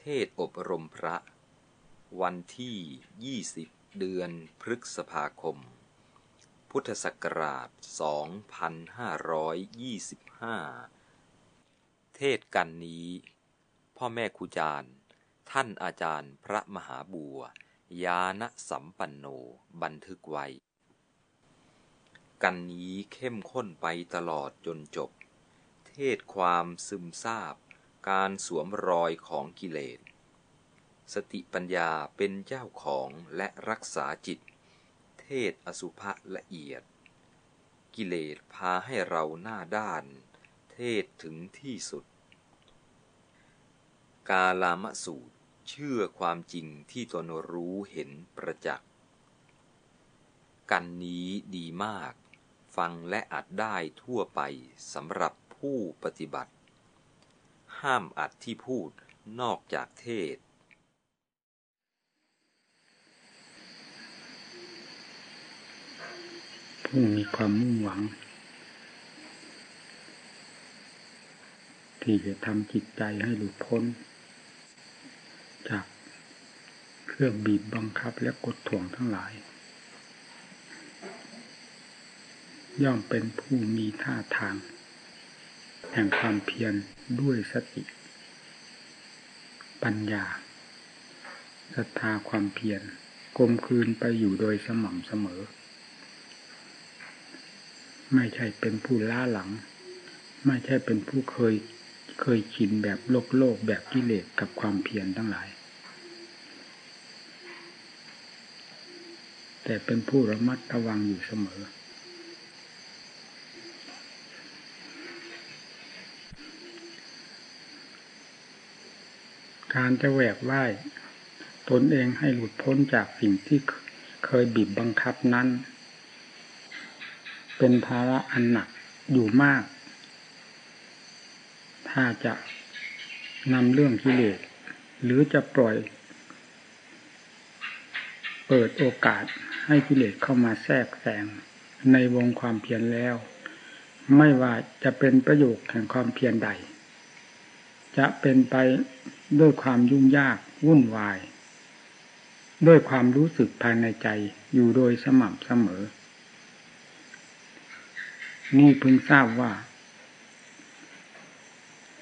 เทศอบรมพระ วันที่ 20 เดือนพฤษภาคม พุทธศักราช 2525 เทศกันนี้ พ่อแม่ครูจารย์ ท่านอาจารย์พระมหาบัว ยานสัมปันโนบันทึกไว้ กันนี้เข้มข้นไปตลอดจนจบ เทศความซึมซาบ การสวมรอยของกิเลส สติปัญญาเป็นเจ้าของและรักษาจิต เทศอสุภะละเอียด กิเลสพาให้เราหน้าด้าน เทศถึงที่สุด กาลามสูตรเชื่อความจริงที่ตนรู้เห็นประจักษ์กันนี้ดีมาก ฟังและอัดได้ทั่วไปสำหรับผู้ปฏิบัติ ห้ามอัดที่พูดนอกจากเทศ ผู้มีความมุ่งหวัง ที่จะทำจิตใจให้หลุดพ้น จากเครื่องบีบบังคับและกดถ่วงทั้งหลาย ย่อมเป็นผู้มีท่าทาง แห่งความเพียรด้วยสติ ปัญญาศรัทธาความเพียรกลมคืนไปอยู่โดยสม่ำเสมอ ไม่ใช่เป็นผู้ล้าหลัง ไม่ใช่เป็นผู้เคยเคยชินแบบโลกโลกแบบกิเลสกับความเพียรทั้งหลาย แต่เป็นผู้ระมัดระวังอยู่เสมอ การจะแหวกว่ายตนเองให้หลุดพ้นจากสิ่งที่เคยบีบบังคับนั้น เป็นภาระอันหนักอยู่มาก ถ้าจะนำเรื่องกิเลสหรือจะปล่อย เปิดโอกาสให้กิเลสเข้ามาแทรกแซงในวงความเพียรแล้ว ไม่ว่าจะเป็นประโยชน์แห่งความเพียรใด จะเป็นไป ด้วยความยุ่งยากวุ่นวาย ด้วยความรู้สึกภายในใจอยู่โดยสม่ำเสมอ นี่พึงทราบว่า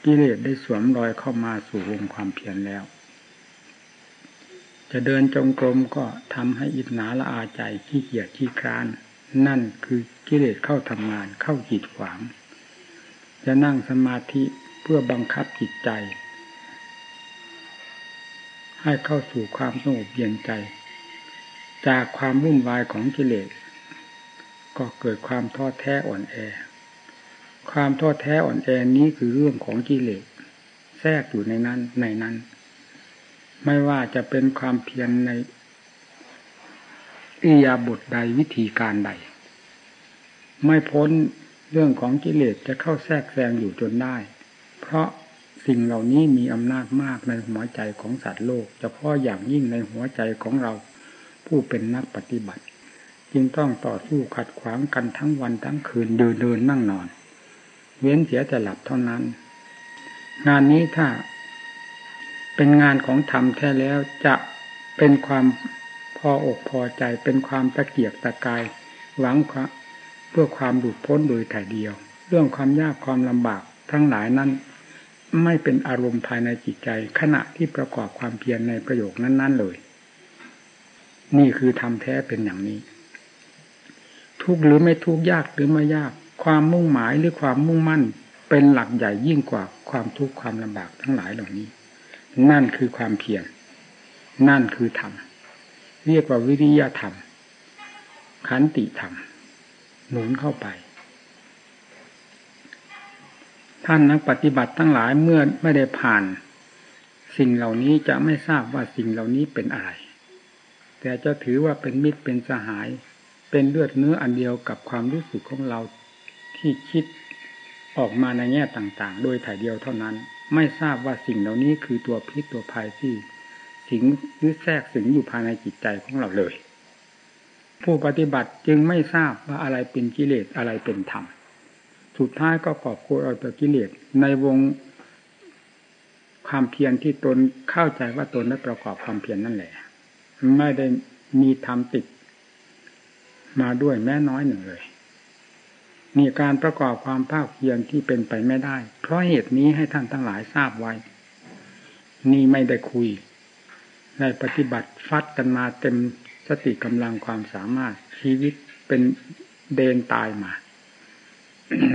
กิเลสได้สวมรอยเข้ามาสู่วงความเพียรแล้ว จะเดินจงกรมก็ทำให้อิจนาละอาใจขี้เกียจขี้คร้าน นั่นคือกิเลสเข้าทำงานเข้าจิตขวาง จะนั่งสมาธิเพื่อบังคับจิตใจ ให้เข้าสู่ความสงบเย็นใจ จากความวุ่นวายของกิเลสก็เกิดความท้อแท้อ่อนแอ ความท้อแท้อ่อนแอนี้คือเรื่องของกิเลสแทรกอยู่ในนั้นในนั้น ไม่ว่าจะเป็นความเพียรในอิยาบทใดวิธีการใด ไม่พ้นเรื่องของกิเลสจะเข้าแทรกแซงอยู่จนได้ เพราะ สิ่งเหล่านี้มีอำนาจมากในหัวใจของสัตว์โลกเฉพาะอย่างยิ่งในหัวใจของเราผู้เป็นนักปฏิบัติ จึงต้องต่อสู้ขัดขวางกันทั้งวันทั้งคืนเดินเดินนั่งนอน เว้นเสียแต่หลับเท่านั้น งานนี้ถ้าเป็นงานของธรรมแท้แล้วจะเป็นความพออกพอใจเป็นความตะเกียบตะกาย หวังเพื่อความหลุดพ้นโดยถ่ายเดียว เรื่องความยากความลำบากทั้งหลายนั้น ไม่เป็นอารมณ์ภายในจิตใจ ขณะที่ประกอบความเพียรในประโยคนั้น ๆเลย นี่คือทำแท้เป็นอย่างนี้ ทุกหรือไม่ทุกยากหรือไม่ยาก ความมุ่งหมายหรือความมุ่งมั่น เป็นหลักใหญ่ยิ่งกว่าความทุกข์ความลำบากทั้งหลายเหล่านี้ นั่นคือความเพียรนั่นคือธรรมเรียกว่าวิริยะธรรมขันติธรรมหนุนเข้าไป ท่านนักปฏิบัติทั้งหลายเมื่อไม่ได้ผ่าน สิ่งเหล่านี้จะไม่ทราบว่าสิ่งเหล่านี้เป็นอะไร แต่จะถือว่าเป็นมิตรเป็นสหาย เป็นเลือดเนื้ออันเดียวกับความรู้สึกของเราที่คิดออกมาในแง่ต่างๆ โดยถ่ายเดียวเท่านั้น ไม่ทราบว่าสิ่งเหล่านี้คือตัวพิษตัวภัยที่สิงหรือแทรกสิงอยู่ภายในจิตใจของเราเลย ผู้ปฏิบัติจึงไม่ทราบว่าอะไรเป็นกิเลสอะไรเป็นธรรม สุดท้ายก็กอบโกยเอาแต่กิเลสในวงความเพียรที่ตนเข้าใจว่าตนได้ประกอบความเพียรนนั่นแหละ ไม่ได้มีธรรมติด มาด้วยแม้น้อยหนึ่งเลยมีการประกอบความภาคเพียรที่เป็นไปไม่ได้ เพราะเหตุนี้ให้ท่านทั้งหลายทราบไว้ นี่ไม่ได้คุยในปฏิบัติฟัดกันมาเต็มสติกำลังความสามารถชีวิตเป็นเดนตายมา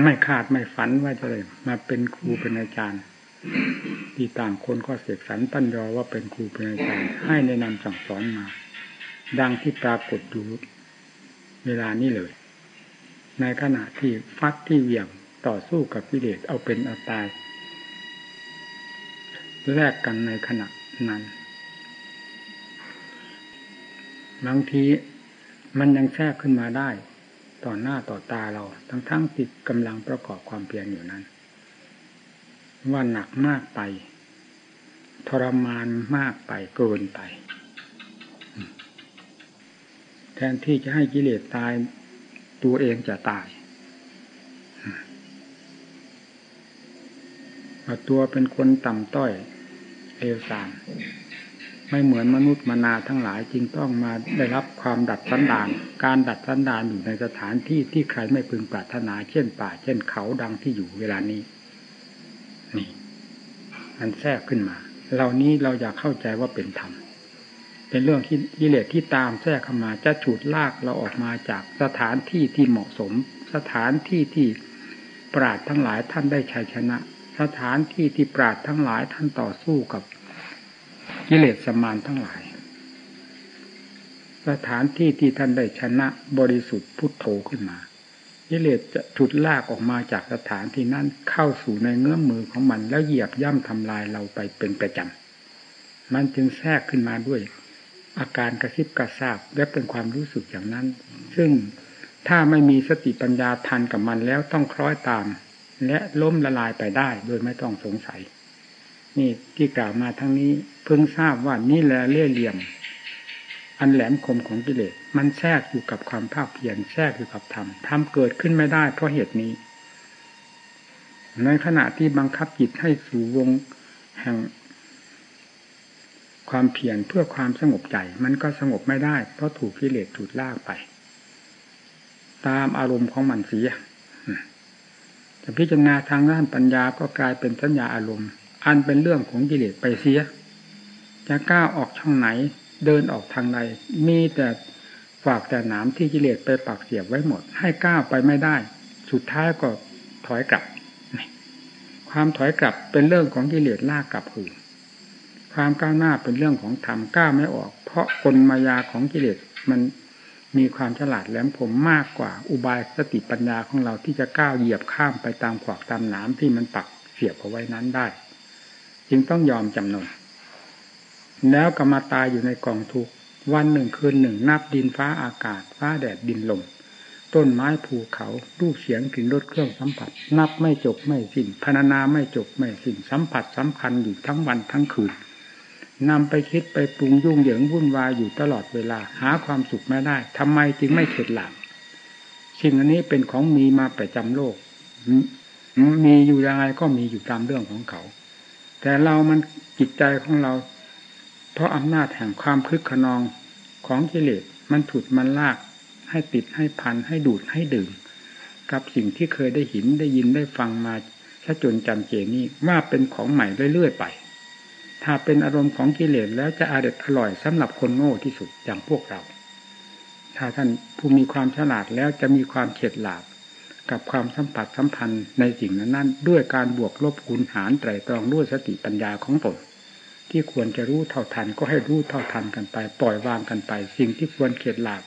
ไม่คาดไม่ฝันว่าจะเลยมาเป็นครูเป็นอาจารย์ที่ต่างคนก็เสกสรรปั้นยอว่าเป็นครูเป็นอาจารย์ ให้แนะนำสั่งสอนมา ดังที่ปรากฏอยู่เวลานี้เลย ในขณะที่ฟัดที่เหวี่ยงต่อสู้กับพิเดชเอาเป็นเอาตายแลกกันในขณะนั้นบางทีมันยังแทรกขึ้นมาได้ ต่อหน้าต่อตาเรา ทั้งทั้งติดกำลังประกอบความเพียรอยู่นั้น ว่าหนักมากไป ทรมานมากไปเกินไป แทนที่จะให้กิเลสตายตัวเองจะตายตัวเป็นคนต่ำต้อยเอวสาน ไม่เหมือนมนุษย์มนาทั้งหลายจึงต้องมาได้รับความดัดสันดาน การดัดสันดานอยู่ในสถานที่ที่ใครไม่พึงปรารถนาเช่นป่า เช่นเขาดังที่อยู่เวลานี้ นี่ มันแทรกขึ้นมา เหล่านี้เราอยากเข้าใจว่าเป็นธรรมเป็นเรื่องที่กิเลสที่ตามแทรกเข้ามาจะฉุดลากเราออกมาจากสถานที่ที่เหมาะสม สถานที่ที่ปราดทั้งหลายท่านได้ชัยชนะ สถานที่ที่ปราดทั้งหลายท่านต่อสู้กับ กิเลสสมานทั้งหลาย สถานที่ที่ท่านได้ชนะบริสุทธิ์พุทโธขึ้นมากิเลสจะฉุดลากออกมาจากสถานที่นั้นเข้าสู่ในเงื้อมมือของมัน แล้วเหยียบย่ำทำลายเราไปเป็นประจำ มันจึงแทรกขึ้นมาด้วย อาการกระซิบกระซาบและเป็นความรู้สึกอย่างนั้น ซึ่งถ้าไม่มีสติปัญญาทันกับมันแล้วต้องคล้อยตาม และล้มละลายไปได้โดยไม่ต้องสงสัย นี่ที่กล่าวมาทั้งนี้ เพิ่งทราบว่านี่แหละเล่เหลี่ยม อันแหลมคมของกิเลสมันแทรกอยู่กับความภาคเพียรแทรกอยู่กับธรรมธรรมเกิดขึ้นไม่ได้เพราะเหตุนี้ ในขณะที่บังคับจิตให้สู่วงแห่งความเพียรเพื่อความสงบใจ มันก็สงบไม่ได้ เพราะถูกกิเลสถูกลากไป ตามอารมณ์ของมันเสียจะพิจารณาทางด้านปัญญาก็กลายเป็นสัญญาอารมณ์ อันเป็นเรื่องของกิเลสไปเสีย จะก้าวออกช่องไหน เดินออกทางใดมีแต่ฝากแต่หนามที่กิเลสไปปักเสียบไว้หมด ให้ก้าวไปไม่ได้ สุดท้ายก็ถอยกลับ ความถอยกลับเป็นเรื่องของกิเลสลากกลับหือความก้าวหน้าเป็นเรื่องของธรรมก้าวไม่ออก เพราะกลมายาของกิเลสมันมีความฉลาดแหลมคมมากกว่าอุบายสติปัญญาของเราที่จะก้าวเหยียบข้ามไปตามขวากตามหนามที่มันปักเสียบเอาไว้นั้นได้ จึงต้องยอมจำนนแล้วก็มาตายอยู่ในกองทุกวันหนึ่งคืนหนึ่ง นับดินฟ้าอากาศ ฟ้าแดดดินลมต้นไม้ภูเขารูปเสียงกลิ่นรสเครื่องสัมผัส นับไม่จบไม่สิ้นพรรณนาไม่จบไม่สิ้นสัมผัสสำคัญอยู่ทั้งวันทั้งคืนนำไปคิดไปปรุงยุ่งเหยิงวุ่นวายอยู่ตลอดเวลา หาความสุขไม่ได้ทำไมจึงไม่เข็ดหลับสิ่งอันนี้เป็นของมีมาประจำโลก มีอยู่ยังไงก็มีอยู่ตามเรื่องของเขา แต่เรามันจิตใจของเรา เพราะอำนาจแห่งความคึกขนองของกิเลสมันถุดมันลาก ให้ติดให้พันให้ดูดให้ดื่ม กับสิ่งที่เคยได้หินได้ยินได้ฟังมาถ้าจนจำเจนี่ว่าเป็นของใหม่เรื่อยๆไป ถ้าเป็นอารมณ์ของกิเลสแล้วจะอร่อยอร่อยสำหรับคนโง่ที่สุดอย่างพวกเรา ถ้าท่านผู้มีความฉลาดแล้วจะมีความเฉดหลาบ กับความสัมผัสสัมพันธ์ในสิ่งนั้นๆด้วยการบวกลบคูณหารไตรตรองด้วยสติปัญญาของตนที่ควรจะรู้เท่าทันก็ให้รู้เท่าทันกันไป ปล่อยวางกันไป สิ่งที่ควรเข็ดหลาบ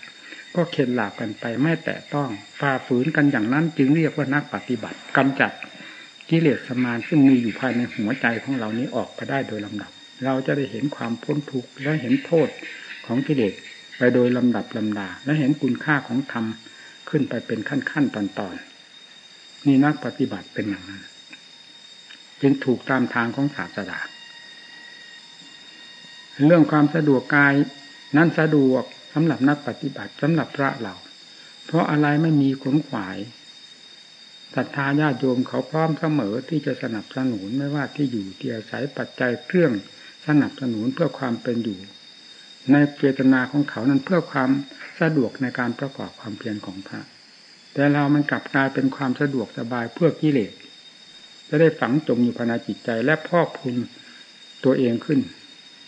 ก็เข็ดหลาบกันไปไม่แตะต้องฝ่าฝืนกันอย่างนั้นจึงเรียกว่านักปฏิบัติกำจัดกิเลสสมานซึ่งมีอยู่ภายในหัวใจของเรานี้ออกไปได้โดยลำดับ เราจะได้เห็นความพ้นทุกข์และเห็นโทษของกิเลสไปโดยลำดับลำดาและเห็นคุณค่าของธรรมขึ้นไปเป็นขั้นขั้นตอนตอน นี่นักปฏิบัติเป็นอย่างนั้น จึงถูกตามทางของศาสดาเรื่องความสะดวกกายนั้นสะดวกสำหรับนักปฏิบัติสำหรับพระเรา เพราะอะไรไม่มีขนขวายศรัทธาญาติโยมเขาพร้อมเสมอที่จะสนับสนุนไม่ว่าที่อยู่ที่อาศัยปัจจัยเครื่องสนับสนุนเพื่อความเป็นอยู่ ในเจตนาของเขานั้นเพื่อความสะดวกในการประกอบความเพียรของพระ แต่เรามันกลับกลายเป็นความสะดวกสบายเพื่อกิเลสจะได้ฝังจมอยู่ภายในจิตใจและพอกพูนตัวเองขึ้น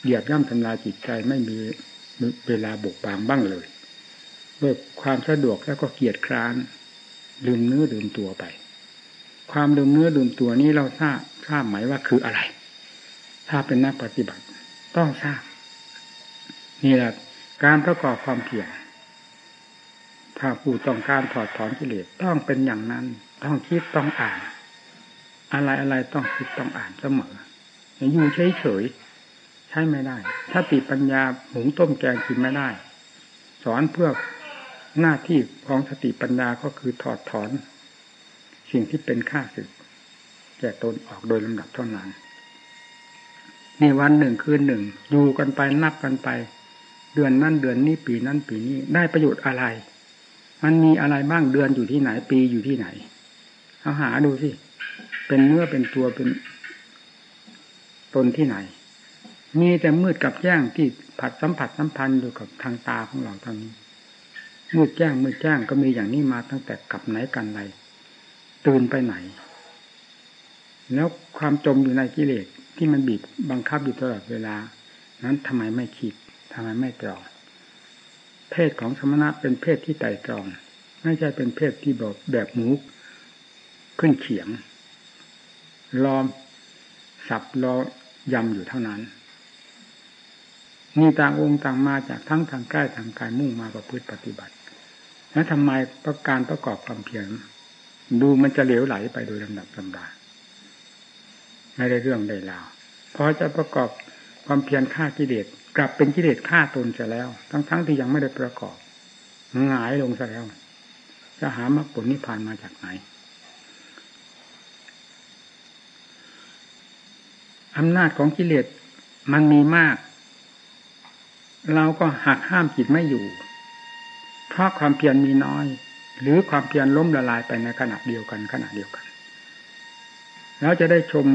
เหยียบย่ำทำลายจิตใจไม่มีเวลาบกบางบ้างเลยด้วยความสะดวกแล้วก็เกียดคร้านลืมเนื้อลืมตัวไป ความลืมเนื้อลืมตัวนี้เราทราบทราบไหมว่าคืออะไร ถ้าเป็นนักปฏิบัติต้องทราบนี่แหละการประกอบความเพียร ถ้าผู้ต้องการถอดถอนกิเลสต้องเป็นอย่างนั้น ต้องคิดต้องอ่าน อะไรอะไรต้องคิดต้องอ่านเสมออยู่เฉยเฉยใช้ไม่ได้ ถ้าติปัญญาหุงต้มแกงกินไม่ได้ สอนเพื่อหน้าที่ของสติปัญญาก็คือถอดถอน สิ่งที่เป็นข้าศึกแก่ตนออกโดยลำดับเท่านั้นนี่วันหนึ่งคืนหนึ่งอยู่กันไปนับกันไป เดือนนั่นเดือนนี้ปีนั้นปีนี้ได้ประโยชน์อะไร มันมีอะไรบ้างเดือนอยู่ที่ไหน ปีอยู่ที่ไหน เอาหาดูสิ เป็นเนื้อเป็นตัวเป็นตนที่ไหน มีแต่มืดกับแจ้งที่ผัดสัมผัสสัมพันธ์อยู่กับทางตาของเราทางนี้ มืดแจ้งมืดแจ้งก็มีอย่างนี้มาตั้งแต่กับไหนกันไรตื่นไปไหน แล้วความจมอยู่ในกิเลสที่มันบีบบังคับอยู่ตลอดเวลา นั้นทำไมไม่คิดทำไมไม่ตรอง เพศของสมณะเป็นเพศที่ไต่ตรอง ไม่ใช่เป็นเพศที่แบบแบบหมูขึ้นเขียงรอสับรอยำอยู่เท่านั้น มีต่างองค์ต่างมาจากทั้งทางใกล้ทางไกลมุ่งมาประพฤติปฏิบัติ แล้วทำไมประการประกอบความเพียรดูมันจะเหลวไหลไปโดยลำดับลำดาไม่ได้เรื่องได้ราวพอจะประกอบความเพียรฆ่ากิเลส กลับเป็นกิเลสฆ่าตนเสียแล้ว ทั้งๆทที่ยังไม่ได้ประกอบหงายลงซะแล้ว จะหามรรคผลนิพพานมาจากไหนอำนาจของกิเลสมันมีมาก เราก็หักห้ามจิตไม่อยู่ เพราะความเพียรมีน้อย หรือความเพียรล้มละลายไปในขณะเดียวกันขณะเดียวกัน แล้วจะได้ชม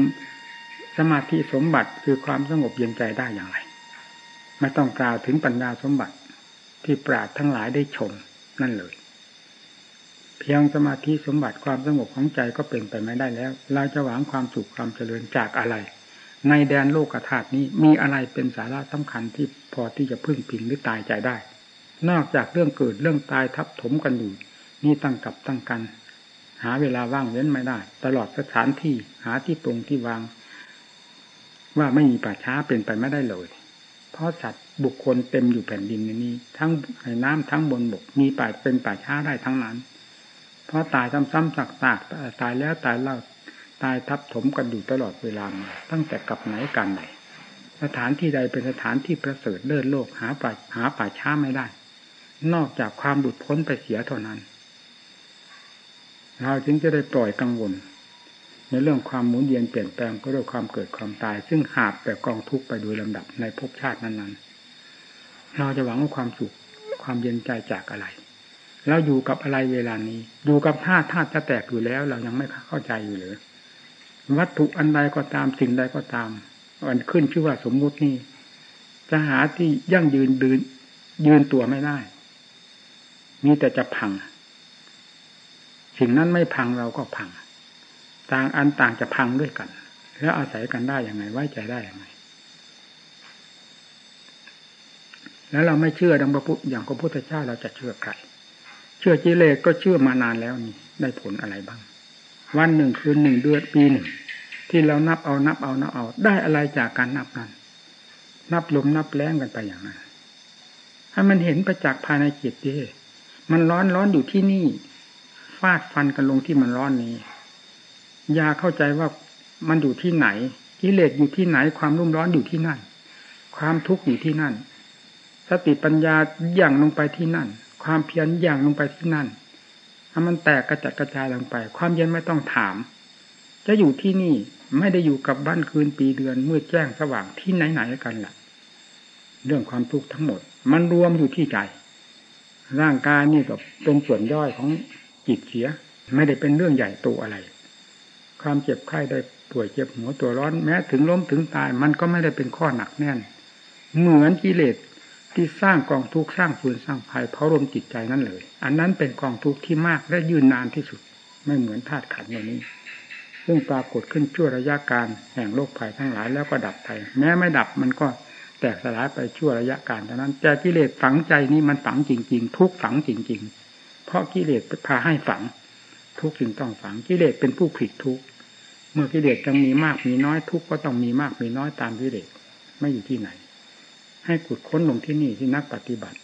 สมาธิสมบัติคือความสงบเย็นใจได้อย่างไร ไม่ต้องกล่าวถึงปัญญาสมบัติที่ปราดทั้งหลายได้ชมนั่นเลย เพียงสมาธิสมบัติความสงบของใจก็เป็นไปไม่ได้แล้ว เราจะหวังความสุขความเจริญจากอะไร ในแดนโลกธาตุนี้มีอะไรเป็นสาระสำคัญที่พอที่จะพึ่งพิงหรือตายใจได้ นอกจากเรื่องเกิดเรื่องตายทับถมกันอยู่นี่ตั้งกับตั้งกัน หาเวลาว่างเว้นไม่ได้ ตลอดสถานที่หาที่ตรงที่วาง ว่าไม่มีป่าช้าเป็นไปไม่ได้เลย เพราะสัตว์บุคคลเต็มอยู่แผ่นดินนี้ ทั้งในน้ำทั้งบนบกมีป่าเป็นป่าช้าได้ทั้งนั้น เพราะตายซ้ำๆสักตากตายแล้วตายเล่าตายทับถมกันอยู่ตลอดเวลาตั้งแต่กับไหนกันไหนสถานที่ใดเป็นสถานที่ประเสริฐเลิศโลกหาป่าหาป่าช้าไม่ได้ นอกจากความหลุดพ้นไปเสียเท่านั้น เราจึงจะได้ปล่อยกังวล ในเรื่องความหมุนเวียนเปลี่ยนแปลงก็ด้วยความเกิดความตาย ซึ่งหาบแบบกองทุกข์ไปโดยลำดับในภพชาตินั้นๆ เราจะหวังว่าความสุขความเย็นใจจากอะไรเราอยู่กับอะไรเวลานี้ อยู่กับธาตุธาตุจะแตกอยู่แล้ว เรายังไม่เข้าใจอยู่เลยวัตถุอันใดก็ตามสิ่งใดก็ตามอันขึ้นชื่อว่าสมมุตินี่จะหาที่ยั่งยืนดืนยืนตัวไม่ได้ มีแต่จะพัง สิ่งนั้นไม่พังเราก็พัง ต่างอันต่างจะพังด้วยกัน แล้วอาศัยกันได้อย่างไง ไว้ใจได้อย่างไง แล้วเราไม่เชื่อดังพระพุทธอย่างพระพุทธเจ้าเราจะเชื่อใคร เชื่อกิเลสก็เชื่อมานานแล้วนี่ ได้ผลอะไรบ้าง วันหนึ่งคืนหนึ่งเดือนปีหนึ่งที่เรานับเอานับเอานับเอา ได้อะไรจากการนับนั้น นับลมนับแรงกันไปอย่างนั้นให้มันเห็นประจักษ์ภายในจิตดิมันร้อนร้อนอยู่ที่นี่ ฟาดฟันกันลงที่มันร้อนนี้ ยาเข้าใจว่ามันอยู่ที่ไหน กิเลสอยู่ที่ไหน ความรุ่มร้อนอยู่ที่นั่น ความทุกข์อยู่ที่นั่น สติปัญญาอย่างลงไปที่นั่น ความเพียรอย่างลงไปที่นั่นถ้ามันแตกกระจัดกระจายลงไป ความเย็นไม่ต้องถาม จะอยู่ที่นี่ไม่ได้อยู่กับบ้านคืนปีเดือนมืดแจ้งสว่างที่ไหนๆกันละ่ะ เรื่องความทุกข์ทั้งหมด มันรวมอยู่ที่ใจร่างกายนี่ก็เป็นส่วนย่อยของจิตเสีย ไม่ได้เป็นเรื่องใหญ่โตอะไร ความเจ็บไข้ได้ป่วยเจ็บหัวตัวร้อนแม้ถึงล้มถึงตาย มันก็ไม่ได้เป็นข้อหนักแน่น เหมือนกิเลสที่สร้างกองทุกข์สร้างฟืนสร้างภัยเผารมจิตใจนั่นเลย อันนั้นเป็นกองทุกข์ที่มากและยืนนานที่สุด ไม่เหมือนธาตุขันธ์อย่านี้ ซึ่งปรากฏขึ้นชั่วระยะการแห่งโรคภัยทั้งหลายแล้วก็ดับไป แม้ไม่ดับมันก็แตกสลายไปชั่วระยะการเท่านั้นแต่กิเลสฝังใจนี้มันฝังจริง ๆ ทุกฝังจริง ๆ เพราะกิเลสพาให้ฝัง ทุกจึงต้องฝังกิเลสเป็นผู้ผิดทุกข์ เมื่อกิเลสยังมีมากมีน้อยทุกก็ต้องมีมากมีน้อยตามกิเลสไม่อยู่ที่ไหน ให้ขุดค้นลงที่นี่ที่นักปฏิบัติ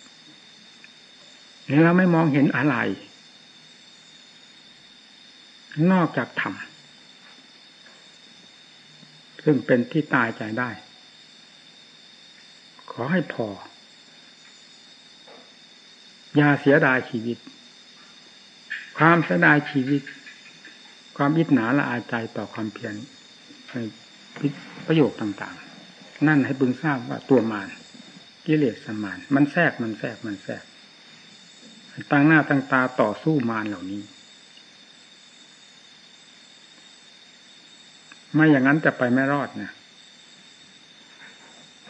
แล้วเราไม่มองเห็นอะไร นอกจากธรรมซึ่งเป็นที่ตายใจได้ ขอให้พอ อย่าเสียดายชีวิต ความเสียดายชีวิต ความอิจหนาละอาใจต่อความเพียรในประโยคต่างๆ นั่นให้บึงทราบว่าตัวมารกิเลสสมาน มันแทรกมันแทรกมันแทรกตั้งหน้าตั้งตาต่อสู้มารเหล่านี้ ไม่อย่างนั้นจะไปไม่รอดนะ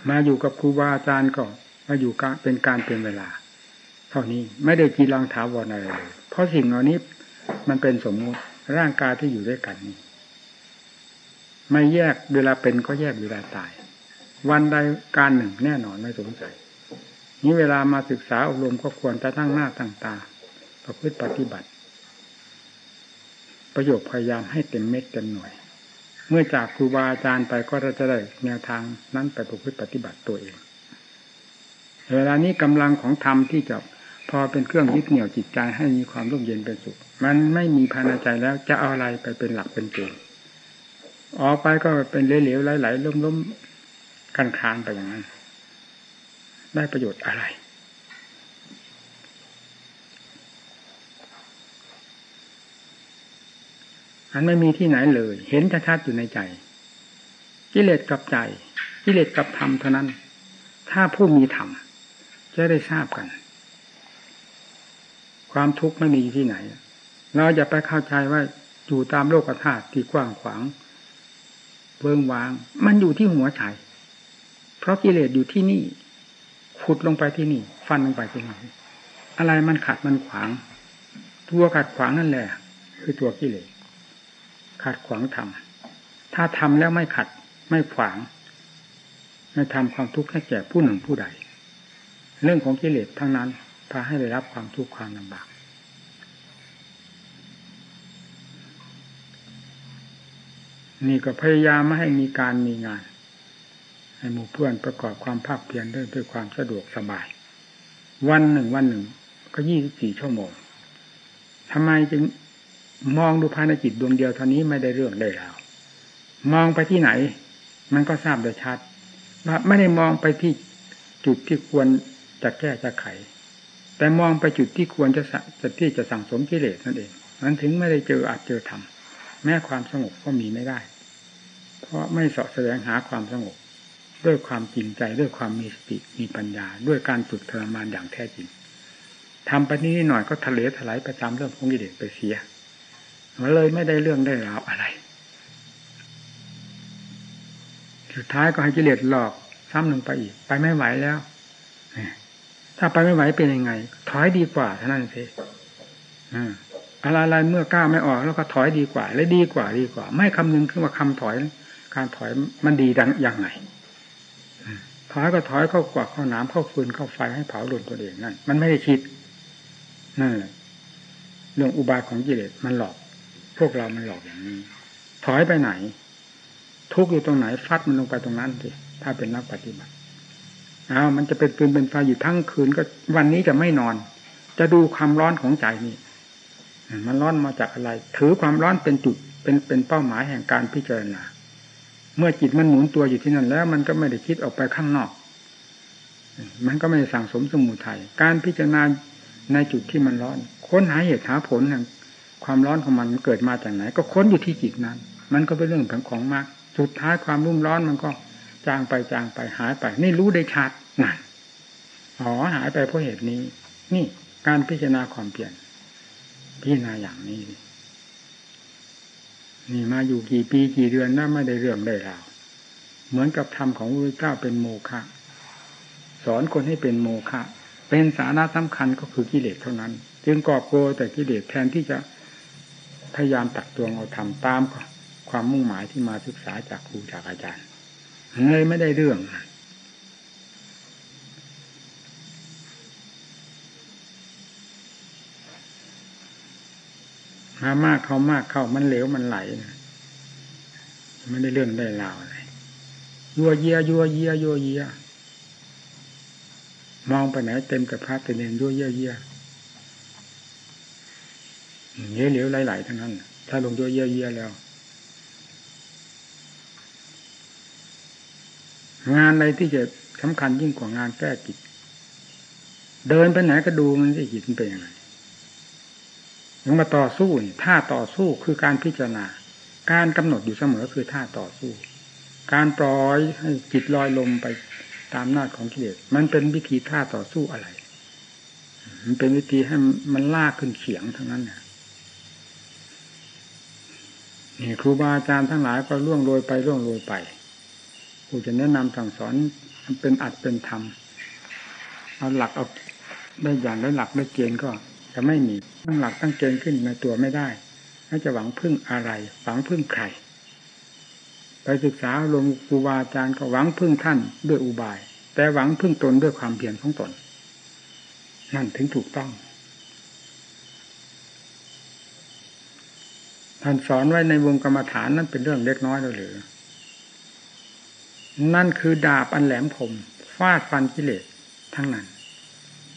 มาอยู่กับครูบาอาจารย์ก็มาอยู่เป็นการเป็นเวลา เท่านี้ไม่ได้กีรังถาวรอะไรเลยเพราะสิ่งเหล่านี้มันเป็นสมมุติ ร่างกายที่อยู่ด้วยกันนี้ ไม่แยกเวลาเป็นก็แยกเวลาตาย วันใดการหนึ่งแน่นอนไม่สงสัยนี้เวลามาศึกษาอบรมก็ควรจะตั้งหน้าตั้งตา ประพฤติปฏิบัติ ประโยชน์พยายามให้เต็มเม็ดเต็มหน่วย เมื่อจากครูบาอาจารย์ไปก็จะได้แนวทางนั้นไปประพฤติปฏิบัติตัวเอง เวลานี้กำลังของธรรมที่จะพอเป็นเครื่องยึดเหนี่ยวจิตใจให้มีความร่มเย็นเป็นสุข มันไม่มีภายในใจแล้วจะเอาอะไรไปเป็นหลักเป็นเกณฑ์ออกไปก็เป็นเหลวๆไหลๆล้มๆกันคานไปอย่างนั้น ได้ประโยชน์อะไร อันไม่มีที่ไหนเลย เห็นชัดๆอยู่ในใจ กิเลสกับใจ กิเลสกับธรรมเท่านั้น ถ้าผู้มีธรรมจะได้ทราบกัน ความทุกข์ไม่มีที่ไหน เราจะไปเข้าใจว่าอยู่ตามโลกธาตุที่กว้างขวางเบิงวาง มันอยู่ที่หัวใจเพราะกิเลสอยู่ที่นี่ ขุดลงไปที่นี่ ฟันลงไปที่นี่อะไรมันขัดมันขวาง ตัวขัดขวางนั่นแหละ คือตัวกิเลสขัดขวางทำถ้าทำแล้วไม่ขัดไม่ขวาง ไม่ทำความทุกข์ให้แก่ผู้หนึ่งผู้ใด เรื่องของกิเลสทั้งนั้นพาให้ได้รับความทุกข์ความลำบาก นี่ก็พยายามไม่ให้มีการมีงาน ให้หมู่เพื่อนประกอบความภาคเพียรด้วยด้วยความสะดวกสบาย วันหนึ่งวันหนึ่ง ก็ยี่สิบสี่ชั่วโมงทำไมจึงมองดูภายในจิตดวงเดียวเท่านี้ไม่ได้เรื่องได้ราวมองไปที่ไหน มันก็ทราบโดยชัดว่าไม่ได้มองไปที่จุดที่ควรจะแก้จะไข แต่มองไปจุดที่ควรจะจะที่จะสั่งสมกิเลสนั่นเอง มันถึงไม่ได้เจออาจเจอธรรม แม้ความสงบก็มีไม่ได้ เพราะไม่สาะแสวงหาความสงบ ด้วยความจริงใจด้วยความมีสติมีปัญญา ด้วยการฝึกทรมานอย่างแท้จริงทำไปนี้หน่อยก็ทะเลถลายประจำเรื่องของกิเลสไปเสียมันเลยไม่ได้เรื่องได้ราวอะไร สุดท้ายก็ให้กิเลสหลอกซ้ำลงไปอีก ไปไม่ไหวแล้วถ้าไปไม่ไหวเป็นยังไง ถอยดีกว่าเท่านั้นสิอะไร อะไรเมื่อก้าวไม่ออกแล้วก็ถอยดีกว่า และดีกว่าดีกว่า ไม่คำนึงขึ้นว่าคำถอย การถอยมันดีดังอย่างไงถอยก็ถอยเข้ากว่าเข้าน้ำเข้าฟืนเข้าไฟให้เผาหลุนตัวเองนั่นมันไม่ได้คิดนั่นแหละเรื่องอุบายของกิเลสมันหลอก พวกเรามันหลอกอย่างนี้ ถอยไปไหน ทุกอยู่ตรงไหนฟัดมันลงไปตรงนั้นสิถ้าเป็นนักปฏิบัติอ้าวมันจะเป็นปืนเป็นไฟอยู่ทั้งคืนก็วันนี้จะไม่นอน จะดูความร้อนของใจนี่ มันร้อนมาจากอะไร ถือความร้อนเป็นจุดเป็นเป็นเป้าหมายแห่งการพิจารณาเมื่อจิตมันหมุนตัวอยู่ที่นั่นแล้ว มันก็ไม่ได้คิดออกไปข้างนอก มันก็ไม่ได้สั่งสมสมุทัยการพิจารณาในจุดที่มันร้อน ค้นหาเหตุหาผลแห่งความร้อนของมันเกิดมาจากไหน ก็ค้นอยู่ที่จิตนั้น มันก็เป็นเรื่องของของมากสุดท้ายความรุ่มร้อนมันก็จางไปจางไปหายไป นี่รู้ได้ชัดนั่นอ๋อหายไปเพราะเหตุนี้ นี่การพิจารณาความเปลี่ยน พิจารณาอย่างนี้ นี่มาอยู่กี่ปีกี่เดือนน่าไม่ได้เรื่องได้ราวเหมือนกับธรรมของพระเจ้าเป็นโมฆะสอนคนให้เป็นโมฆะเป็นสาระสำคัญก็คือกิเลสเท่านั้น จึงกอบโกยแต่กิเลสแทนที่จะพยายามตักตวงเอาทำตามความมุ่งหมายที่มาศึกษาจากครูจากอาจารย์เลยไม่ได้เรื่อง มามากเข้ามากเข้ามันเหลวมันไหลนะไม่ได้เรื่องได้ราวอะไรยัวเยียยัวเยียยัวเยียมองไปไหนเต็มกับพระเต็มเนยัวเยียเยียเหลวเหลวไหลๆทั้งนั้น ถ้าลงยัวเยียเยียแล้ว งานอะไรที่จะสำคัญยิ่งกว่างานแก้กิจ เดินไปไหนก็ดูมันสิจิตมันเป็นยังไง ยังมาต่อสู้นี่ท่าต่อสู้คือการพิจารณา การกำหนดอยู่เสมอคือท่าต่อสู้ การปล่อยให้จิตลอยลมไปตามหน้าของกิเลสมันเป็นวิธีท่าต่อสู้อะไร มันเป็นวิธีให้มันลากขึ้นเขียงทั้งนั้นเนี่ยนี่ครูบาอาจารย์ทั้งหลายก็ล่วงโรยไปล่วงโรยไปครูจะแนะนำสั่งสอนเป็นอัดเป็นธรรมเอาหลักเอาได้อย่างได้หลักได้เกณฑ์ก็ จะไม่มีตั้งหลักตั้งเกณฑ์ขึ้นในตัวไม่ได้ถ้าจะหวังพึ่งอะไรหวังพึ่งใครไปศึกษาลงครูบาอาจารย์ก็หวังพึ่งท่านด้วยอุบาย แต่หวังพึ่งตนด้วยความเพียรของตน นั่นถึงถูกต้อง ท่านสอนไว้ในวงกรรมฐานนั้นเป็นเรื่องเล็กน้อยหรือนั่นคือดาบอันแหลมคมฟาดฟันกิเลสทั้งนั้น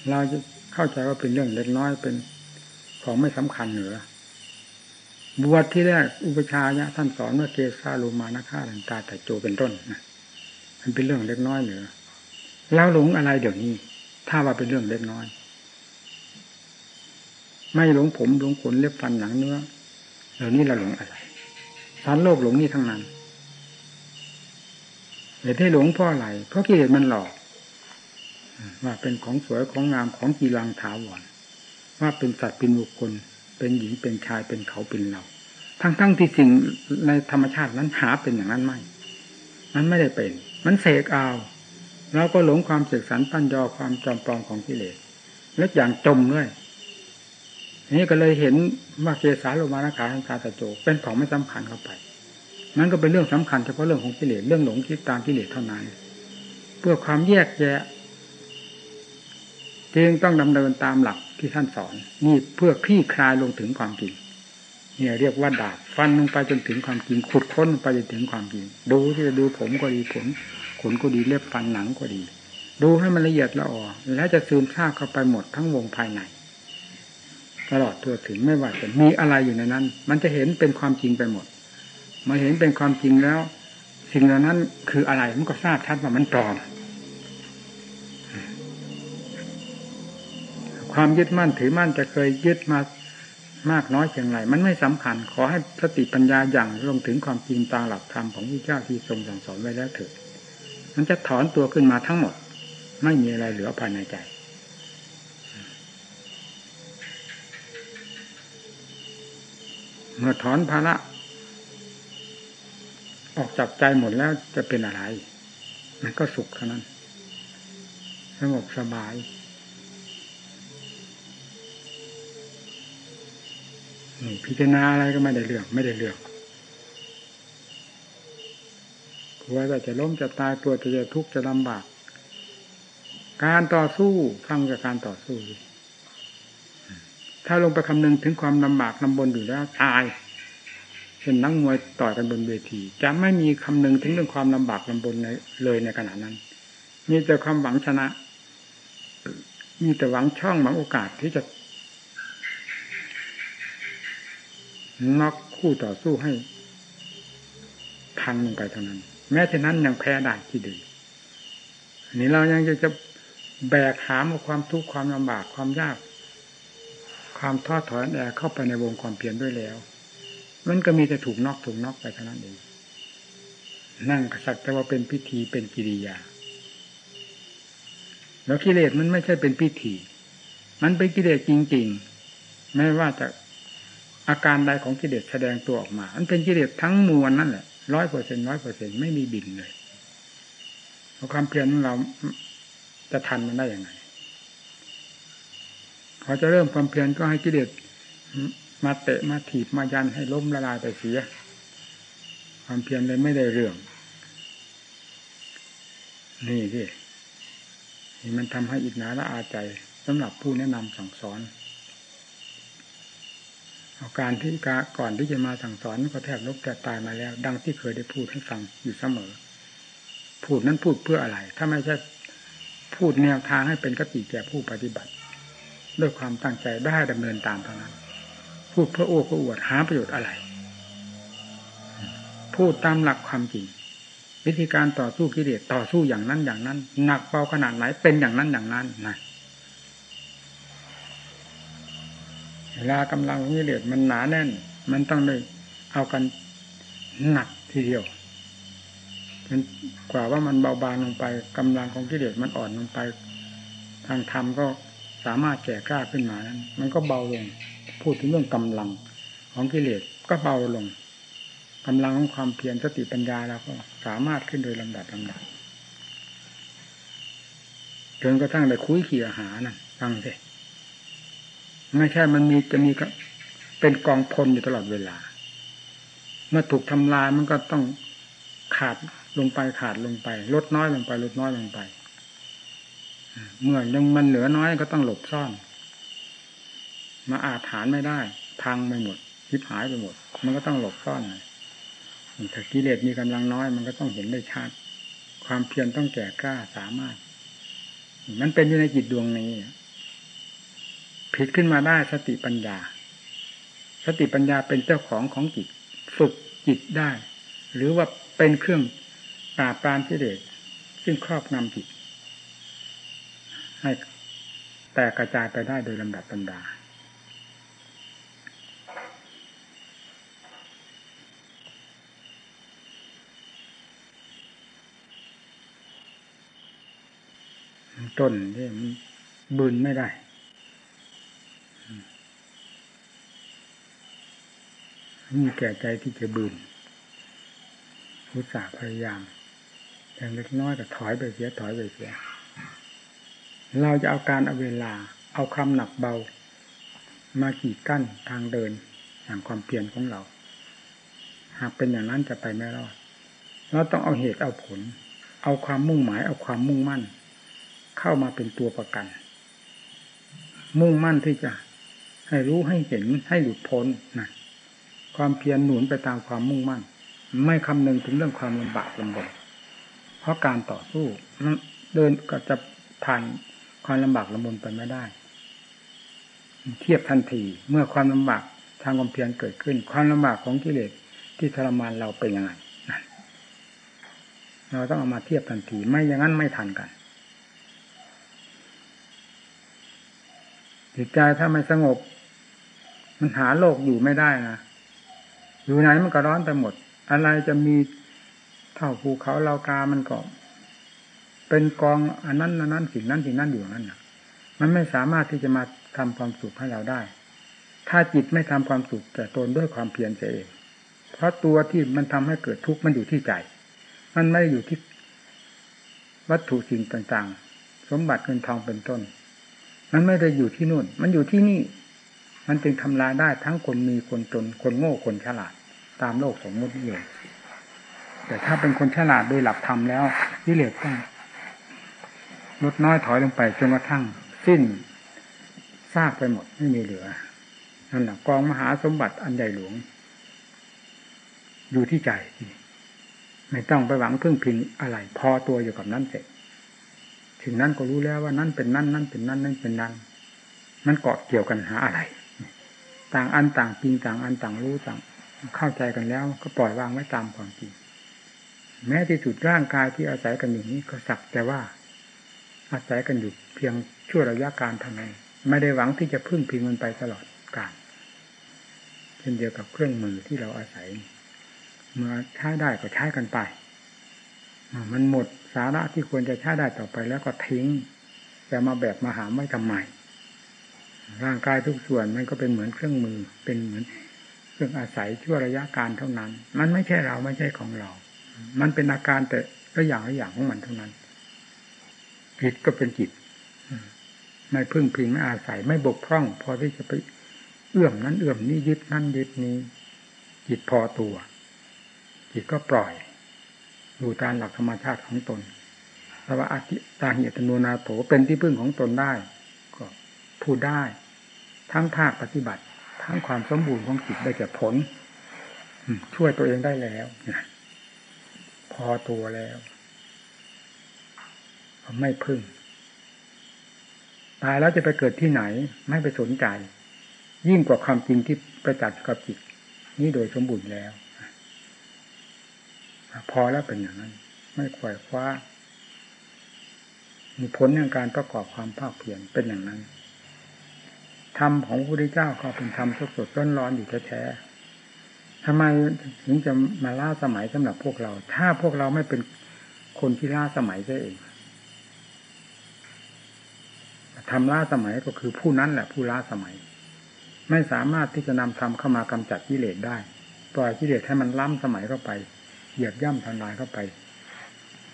เราจะ เข้าใจว่าเป็นเรื่องเล็กน้อยเป็นของไม่สำคัญเหนือบวชที่แรกอุปชายะท่านสอนว่าเกสาโลมานาคาลันตาแต่โจเป็นต้นนะมันเป็นเรื่องเล็กน้อยเหนือแล้วหลงอะไรเดี๋ยวนี้ ถ้าว่าเป็นเรื่องเล็กน้อย ไม่หลงผมหลงขนเล็บฟันหนังเนื้อเดี๋ยวนี้เราหลงอะไรสารโลกหลงนี่ทั้งนั้นเหตุที่หลงเพราะอะไรเพราะกิเลสมันหลอก ว่าเป็นของสวยของงามของกีรังถาวรว่าเป็นสัตว์เป็นบุคคล เป็นหญิงเป็นชายเป็นเขาเป็นเรา ทั้งๆทที่สิ่งในธรรมชาตินั้นหาเป็นอย่างนั้นไม่ มันไม่ได้เป็น มันเสกเอาเราก็หลงความเสกสรรปั้นยอความจอมปลอมของกิเลสและอย่างจมด้วยนี่ก็เลยเห็นว่าเกสาโลมานาคาทังตาตะโจเป็นของไม่สำคัญเข้าไปนั่นก็เป็นเรื่องสำคัญเฉพาะเรื่องของกิเลสเรื่องหลงคิดตามกิเลสเท่านั้น เพื่อความแยกแยะ จึงต้องดำเนินตามหลักที่ท่านสอน นี่เพื่อคลี่คลายลงถึงความจริงเนี่ยเรียกว่าดาบฟันลงไปจนถึงความจริงขุดค้นไปจนถึงความจริง ดูที่จะดูผมก็ดีผมขนก็ดีเล็บฟันหนังก็ดี ดูให้มันละเอียดละออแล้วจะซึมซาบเข้าไปหมดทั้งวงภายในตลอดตัวถึงไม่ว่าจะมีอะไรอยู่ในนั้น มันจะเห็นเป็นความจริงไปหมดมาเห็นเป็นความจริงแล้ว สิ่งเหล่านั้นคืออะไรมันก็ทราบชัดว่ามันปลอม ความยึดมั่นถือมั่นจะเคยยึดมามากน้อยเพียงไรมันไม่สำคัญ ขอให้สติปัญญาอย่างลงถึงความจริงตามหลักธรรมของพระเจ้าที่ทรงสั่งสอนไว้แล้วเถิดมันจะถอนตัวขึ้นมาทั้งหมด ไม่มีอะไรเหลือภายในใจเมื่อถอนภาระออกจากใจหมดแล้วจะเป็นอะไร มันก็สุขเท่านั้นสงบสบาย พิจารณาอะไรก็ไม่ได้เรื่องไม่ได้เรื่องกลัวว่าจะล้มจะตายกลัวจะทุกข์จะลำบาก การต่อสู้ฟังกับการต่อสู้ ถ้าลงไปคำนึงถึงความลำบากลำบนอยู่แล้วตายเช่นนักมวยต่อยกันบนเวที จะไม่มีคำนึงถึงเรื่องความลำบากลำบนเลยในขณะนั้น มีแต่ความหวังชนะ มีแต่หวังช่องหวังโอกาสที่จะ น็อกคู่ต่อสู้ให้ พังลงไปเท่านั้น แม้ฉะนั้นยังแพ้ได้ที่ดีนี่เรายังจะจะแบกหามความทุกข์ความลำบากความยาก ความท้อถอยแอเข้าไปในวงความเพียรด้วยแล้ว มันก็มีแต่ถูกนอกถูกนอกไปเท่านั้นเองนั่งกษัตริย์แต่ว่าเป็นพิธีเป็นกิริยา แล้วกิเลสมันไม่ใช่เป็นพิธี มันเป็นกิเลสจริง ๆ ไม่ว่าจะ อาการใดของกิเลสแสดงตัวออกมามันเป็นกิเลสทั้งมวลนั่นแหละร้อยเปอร์เซ็นร้อยเปอร์เซ็นไม่มีบินเลยเพราะความเพียรของเราจะทันมันได้อย่างไรพอจะเริ่มความเพียรก็ให้กิเลสมาเตะมาถีบมายันให้ล้มละลายไปเสีย ความเพียรเลยไม่ได้เรื่อง นี่สินี่มันทำให้อิจนาละอาใจสำหรับผู้แนะนำสั่งสอน การที่กก่อนที่จะมาสั่งสอนก็แทบลบแทบตายมาแล้ว ดังที่เคยได้พูดให้ฟังอยู่เสมอ พูดนั้นพูดเพื่ออะไร ถ้าไม่ใช่พูดแนวทางให้เป็นกติแก่ผู้ปฏิบัติ ด้วยความตั้งใจได้ดำเนินตามเท่านั้น พูดเพื่อโอ้เพื่ออวดหาประโยชน์อะไร พูดตามหลักความจริง วิธีการต่อสู้กิเลสต่อสู้อย่างนั้นอย่างนั้นหนักเบาขนาดไหนเป็นอย่างนั้นอย่างนั้นนะเว ลากำลังของกิเลสมันหนาแน่น มันต้องได้เอากันหนักทีเดียวกว่าว่ามันเบาบางลงไปกำลังของกิเลสมันอ่อนลงไป ทางธรรมก็สามารถแก่กล้าขึ้นมานั้น มันก็เบาลง พูดถึงเรื่องกำลังของกิเลสก็เบาลงกำลังของความเพียรสติปัญญาเราก็สามารถขึ้นโดยลำดับลำดับจนกระทั่งได้คุยเขี่ยหานะฟังสิ ไม่ใช่มันมีจะมีก็เป็นกองพลอยู่ตลอดเวลา เมื่อถูกทำลายมันก็ต้องขาดลงไปขาดลงไป ลดน้อยลงไป ลดน้อยลงไป เมื่อยังมันเหลือน้อยก็ต้องหลบซ่อน มาอาถานไม่ได้ พังไปหมดทิพหายไปหมด มันก็ต้องหลบซ่อนถ้ากิเลสมีกำลังน้อย มันก็ต้องเห็นได้ชัดความเพียรต้องแก่กล้าสามารถ มันเป็นอยู่ในจิตดวงนี้ ผิดขึ้นมาได้สติปัญญา สติปัญญาเป็นเจ้าของของจิต ฝึกจิตได้ หรือว่าเป็นเครื่องปราบปรามกิเลสซึ่งครอบงำจิต ให้แตกกระจายไปได้โดยลำดับลำดาต้นที่มันบืนไม่ได้ มีแก่ใจที่จะบืนอุตส่าห์พยายามอย่างเล็กน้อยก็ถอยไปเสียถอยไปเสีย เราจะเอาการเอาเวลา เอาความหนักเบา มาขีดกั้นทางเดินอย่างความเพียรของเรา หากเป็นอย่างนั้นจะไปไม่รอดเราต้องเอาเหตุเอาผล เอาความมุ่งหมาย เอาความมุ่งมั่น เข้ามาเป็นตัวประกัน มุ่งมั่นที่จะ ให้รู้ให้เห็นให้หลุดพ้นนะ ความเพียรหนุนไปตามความมุ่งมั่น ไม่คำนึงถึงเรื่องความลำบากลำบนเพราะการต่อสู้เดินก็จะผ่านความลำบากลำบนไปไม่ได้ เทียบทันทีเมื่อความลำบากทางความเพียรเกิดขึ้น ความลำบากของกิเลสที่ทรมานเราเป็นยังไงเราต้องเอามาเทียบทันที ไม่อย่างนั้นไม่ทันกันจิตใจถ้าไม่สงบ มันหาโลกอยู่ไม่ได้นะ อยู่ไหนมันก็ร้อนไปหมด อะไรจะมีเท่าภูเขาเลากามันก็ เป็นกองอันนั้นอันนั้นสิ่งนั้นสิ่งนั้นอยู่นั้นนะมันไม่สามารถที่จะมาทำความสุขให้เราได้ ถ้าจิตไม่ทำความสุขแต่ตนด้วยความเพียรเอง เพราะตัวที่มันทำให้เกิดทุกข์มันอยู่ที่ใจ มันไม่อยู่ที่วัตถุสิ่งต่างๆ สมบัติเงินทองเป็นต้น มันไม่ได้อยู่ที่นู่น มันอยู่ที่นี่ มันจึงทำลายได้ทั้งคนมีคนจนคนโง่คนฉลาด ตามโลกสมมตินิยมแต่ถ้าเป็นคนฉลาดโดยหลักธรรมแล้ววิเลศต้องลดน้อยถอยลงไปจนกระทั่ง สิ้นซากไปหมดไม่มีเหลือนั่นแหละกองมหาสมบัติอันใหญ่หลวง อยู่ที่ใจ ไม่ต้องไปหวังพึ่งพิงอะไร พอตัวอยู่กับนั้นเสร็จถึงนั้นก็รู้แล้วว่านั่นเป็นนั่นนั่นเป็นนั่นนั่นเป็นนั่นมันเกาะเกี่ยวกันหาอะไร ต่างอันต่างจริงต่างอันต่างรู้ต่างเข้าใจกันแล้ว ก็ปล่อยวางไว้ตามความจริงแม้ที่สุดร่างกายที่อาศัยกันอยู่นี้ก็สักแต่ว่า อาศัยกันอยู่เพียงชั่วระยะการทำไมไม่ได้หวังที่จะพึ่งพิงมันไปตลอดกาลเช่นเดียวกับเครื่องมือที่เราอาศัย เมื่อใช้ได้ก็ใช้กันไป มันหมดสาระที่ควรจะใช้ได้ต่อไปแล้วก็ทิ้ง แต่มาแบบมาหาไม่ทำไม ร่างกายทุกส่วนมันก็เป็นเหมือนเครื่องมือ เป็นเหมือนเครื่องอาศัยชั่วระยะการเท่านั้น มันไม่ใช่เราไม่ใช่ของเรา มันเป็นอาการแต่ละอย่างละอย่างของมันเท่านั้นจิตก็เป็นจิตไม่พึ่งพิงไม่อาศัยไม่บกพร่องพอที่จะไปเอื้อมนั้นเอื้อมนี้ยึดนั่นยึดนี้ จิตพอตัว จิตก็ปล่อยดูตามหลักธรรมชาติของตนแ้ว่าอธิตาเหตโนนาโถเป็นที่พึ่งของตนได้ พูดได้ ทั้งภาคปฏิบัติ ทั้งความสมบูรณ์ของจิตได้แก่ผลช่วยตัวเองได้แล้วพอตัวแล้วไม่พึ่ง ตายแล้วจะไปเกิดที่ไหน ไม่ไปสนใจ ยิ่งกว่าความจริงที่ประจักษ์กับจิต นี้โดยสมบูรณ์แล้ว พอแล้วเป็นอย่างนั้น ไม่ขวายคว้ามีผลในการประกอบความภาคเพียรเป็นอย่างนั้น ธรรมของพระพุทธเจ้าก็เป็นธรรมสดสดร้อนร้อนอยู่แท้ๆทำไมถึงจะมาล่าสมัยสำหรับพวกเรา ถ้าพวกเราไม่เป็นคนที่ล่าสมัยซะเองทำล้าสมัยก็คือผู้นั้นแหละผู้ล้าสมัย ไม่สามารถที่จะนำธรรมเข้ามากำจัดกิเลสได้ ปล่อยกิเลสให้มันล้ำสมัยเข้าไป เหยียบย่ำทำลายเข้าไป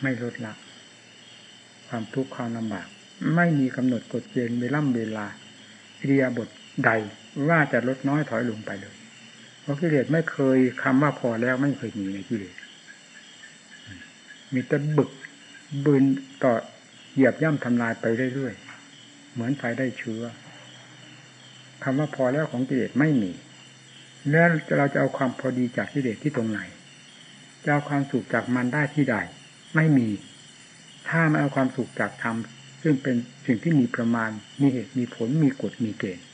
ไม่ลดละ ความทุกข์ความลำบาก ไม่มีกำหนดกฎเกณฑ์เวล่ำเวลา เรียบทใดว่าจะลดน้อยถอยลงไปเลย เพราะกิเลสไม่เคยคำว่าพอแล้วไม่เคยมีในกิเลสมีแต่บึกบืนต่อเหยียบย่ำทำลายไปเรื่อยๆ เหมือนไฟได้เชื้อคำว่าพอแล้วของกิเลสไม่มี แล้วเราจะเอาความพอดีจากกิเลสที่ตรงไหน จะเอาความสุขจากมันได้ที่ใด ไม่มี ถ้าไม่เอาความสุขจากธรรม ซึ่งเป็นสิ่งที่มีประมาณ มีเหตุมีผลมีกฎมีเกณฑ์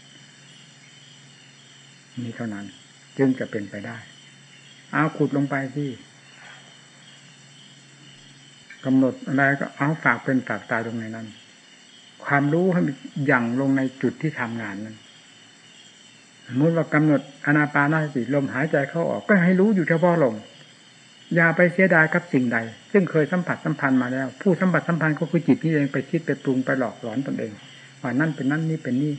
มีเท่านั้น จึงจะเป็นไปได้ เอาขุดลงไปที่กำหนดอะไรก็เอาฝากเป็นฝากตายตรงไหนนั้น ความรู้ให้ยั่งลงในจุดที่ทำงานนั้นสมมติว่ากำหนดอนาปานาสติลมหายใจเข้าออก ก็ให้รู้อยู่เฉพาะลม อย่าไปเสียดายกับสิ่งใด ซึ่งเคยสัมผัสสัมพันธ์มาแล้ว ผู้สัมผัสสัมพันธ์ก็คือจิตนี่เองไปคิดไปปรุงไปหลอกหลอนตนเองว่านั่นเป็นนั่นนี่เป็นนี่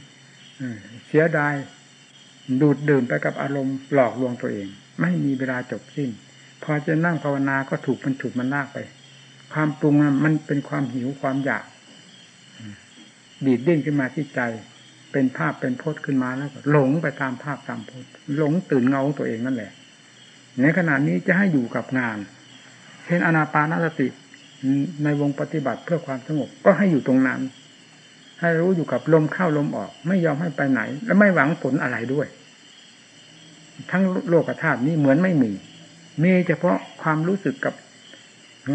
เสียดายดูดดื่มไปกับอารมณ์หลอกลวงตัวเอง ไม่มีเวลาจบสิ้น พอจะนั่งภาวนาก็ถูกมันถูกมันลากไป ความปรุงมันเป็นความหิวความอยากดีดดิ้นขึ้นมาที่ใจ เป็นภาพเป็นพจน์ขึ้นมาแล้วหลงไปตามภาพตามพจน์หลงตื่นเงาตัวเองนั่นแหละ ในขณะนี้จะให้อยู่กับงาน เช่นอนาปานสติ ในวงปฏิบัติเพื่อความสงบก็ให้อยู่ตรงนั้น ให้รู้อยู่กับลมเข้าลมออก ไม่ยอมให้ไปไหน และไม่หวังผลอะไรด้วย ทั้งโลกธาตุนี้เหมือนไม่มี มีเฉพาะความรู้สึกกับ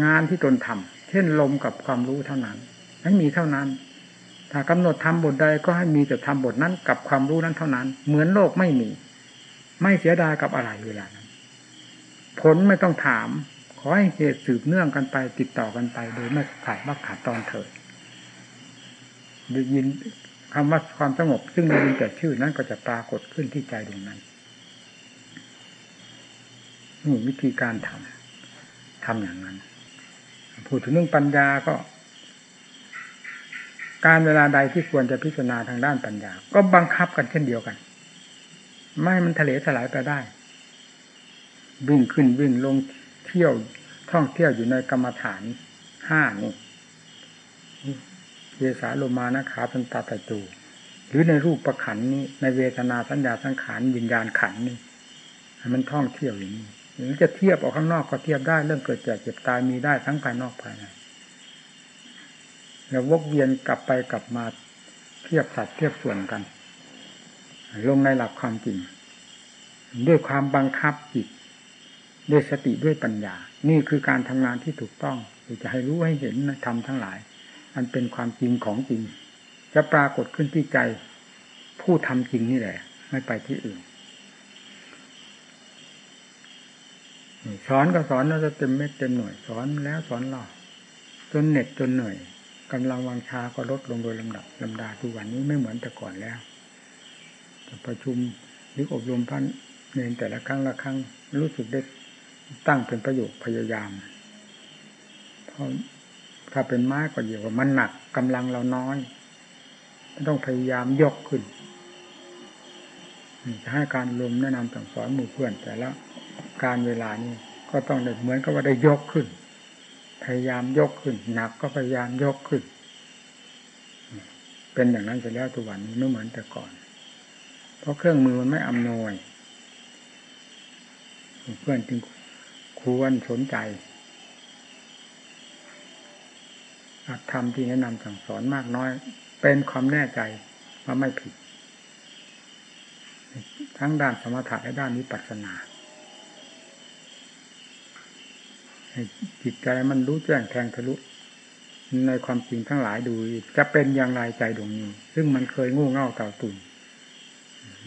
งานที่ตนทำเช่นลมกับความรู้เท่านั้น ไม่มีเท่านั้น ถ้ากำหนดทำบทใดก็ให้มีแต่ทำบทนั้นกับความรู้นั้นเท่านั้น เหมือนโลกไม่มี ไม่เสียดายกับอะไรเวลานั้น ผลไม่ต้องถาม ขอให้เหตุสืบเนื่องกันไป ติดต่อกันไป โดยไม่ขาดว่าขาดตอนเถิดได้ยินคำว่าความสงบ ซึ่งได้ยินแต่ชื่อนั้นก็จะปรากฏขึ้นที่ใจดวงนั้นนี่วิธีการทำทำอย่างนั้นพูดถึงเรื่องปัญญาก็ การเวลาใดที่ควรจะพิจารณาทางด้านปัญญา ก็บังคับกันเช่นเดียวกัน ไม่มันทะเลสลายไปได้ วิ่งขึ้นวิ่งลงเที่ยวท่องเที่ยวอยู่ในกรรมฐานห้านี่เวสาโลมานะขาพันตาตะจู หรือในรูปประขันนี้ในเวทนาสัญญาสังขารวิญญาณขันนี่มันท่องเที่ยวอย่างนี้หรือจะเทียบออกข้างนอกก็เทียบได้เรื่องเกิดแก่เจ็บตายมีได้ทั้งภายนอกภายในแล้ววกเวียนกลับไปกลับมาเทียบสัดเทียบส่วนกัน ลงในหลักความจริง ด้วยความบังคับจิต ด้วยสติด้วยปัญญา นี่คือการทำงานที่ถูกต้องจะให้รู้ให้เห็นทำทั้งหลาย อันเป็นความจริงของจริง จะปรากฏขึ้นที่ใจ ผู้ทำจริงนี่แหละ ไม่ไปที่อื่นสอนก็สอนเราจะเต็มเม็ดเต็มหน่วยสอนแล้วสอนเล่าจนเหน็ดจนเหนื่อยกำลังวังชาก็ลดลงโดยลำดับลำดาทุกวันนี้ไม่เหมือนแต่ก่อนแล้วประชุมหรืออบรมพันเนนแต่ละครั้งละครั้งรู้สึกได้ ตั้งเป็นประโยคพยายามเพราะถ้าเป็นไม้ก็เดียวมันหนักกำลังเราน้อยต้องพยายามยกขึ้นจะให้การลมแนะนำสั่งสอนหมู่เพื่อน แต่ละการเวลานี้ก็ต้องเหมือนกับว่าได้ยกขึ้น พยายามยกขึ้น หนักก็พยายามยกขึ้น เป็นอย่างนั้นเสร็จแล้วตัววันนี้ไม่เหมือนแต่ก่อน เพราะเครื่องมือมันไม่อำนวย เพื่อนจึง ควรสนใจธรรมที่แนะนำสั่งสอนมากน้อย เป็นความแน่ใจว่าไม่ผิด ทั้งด้านสมถะและด้านวิปัสสนาจิตใจมันรู้แจ้งแทงทะลุ ในความจริงทั้งหลายดู จะเป็นอย่างไรใจดวงนี้ ซึ่งมันเคยงูเง่าเต่าตุ่น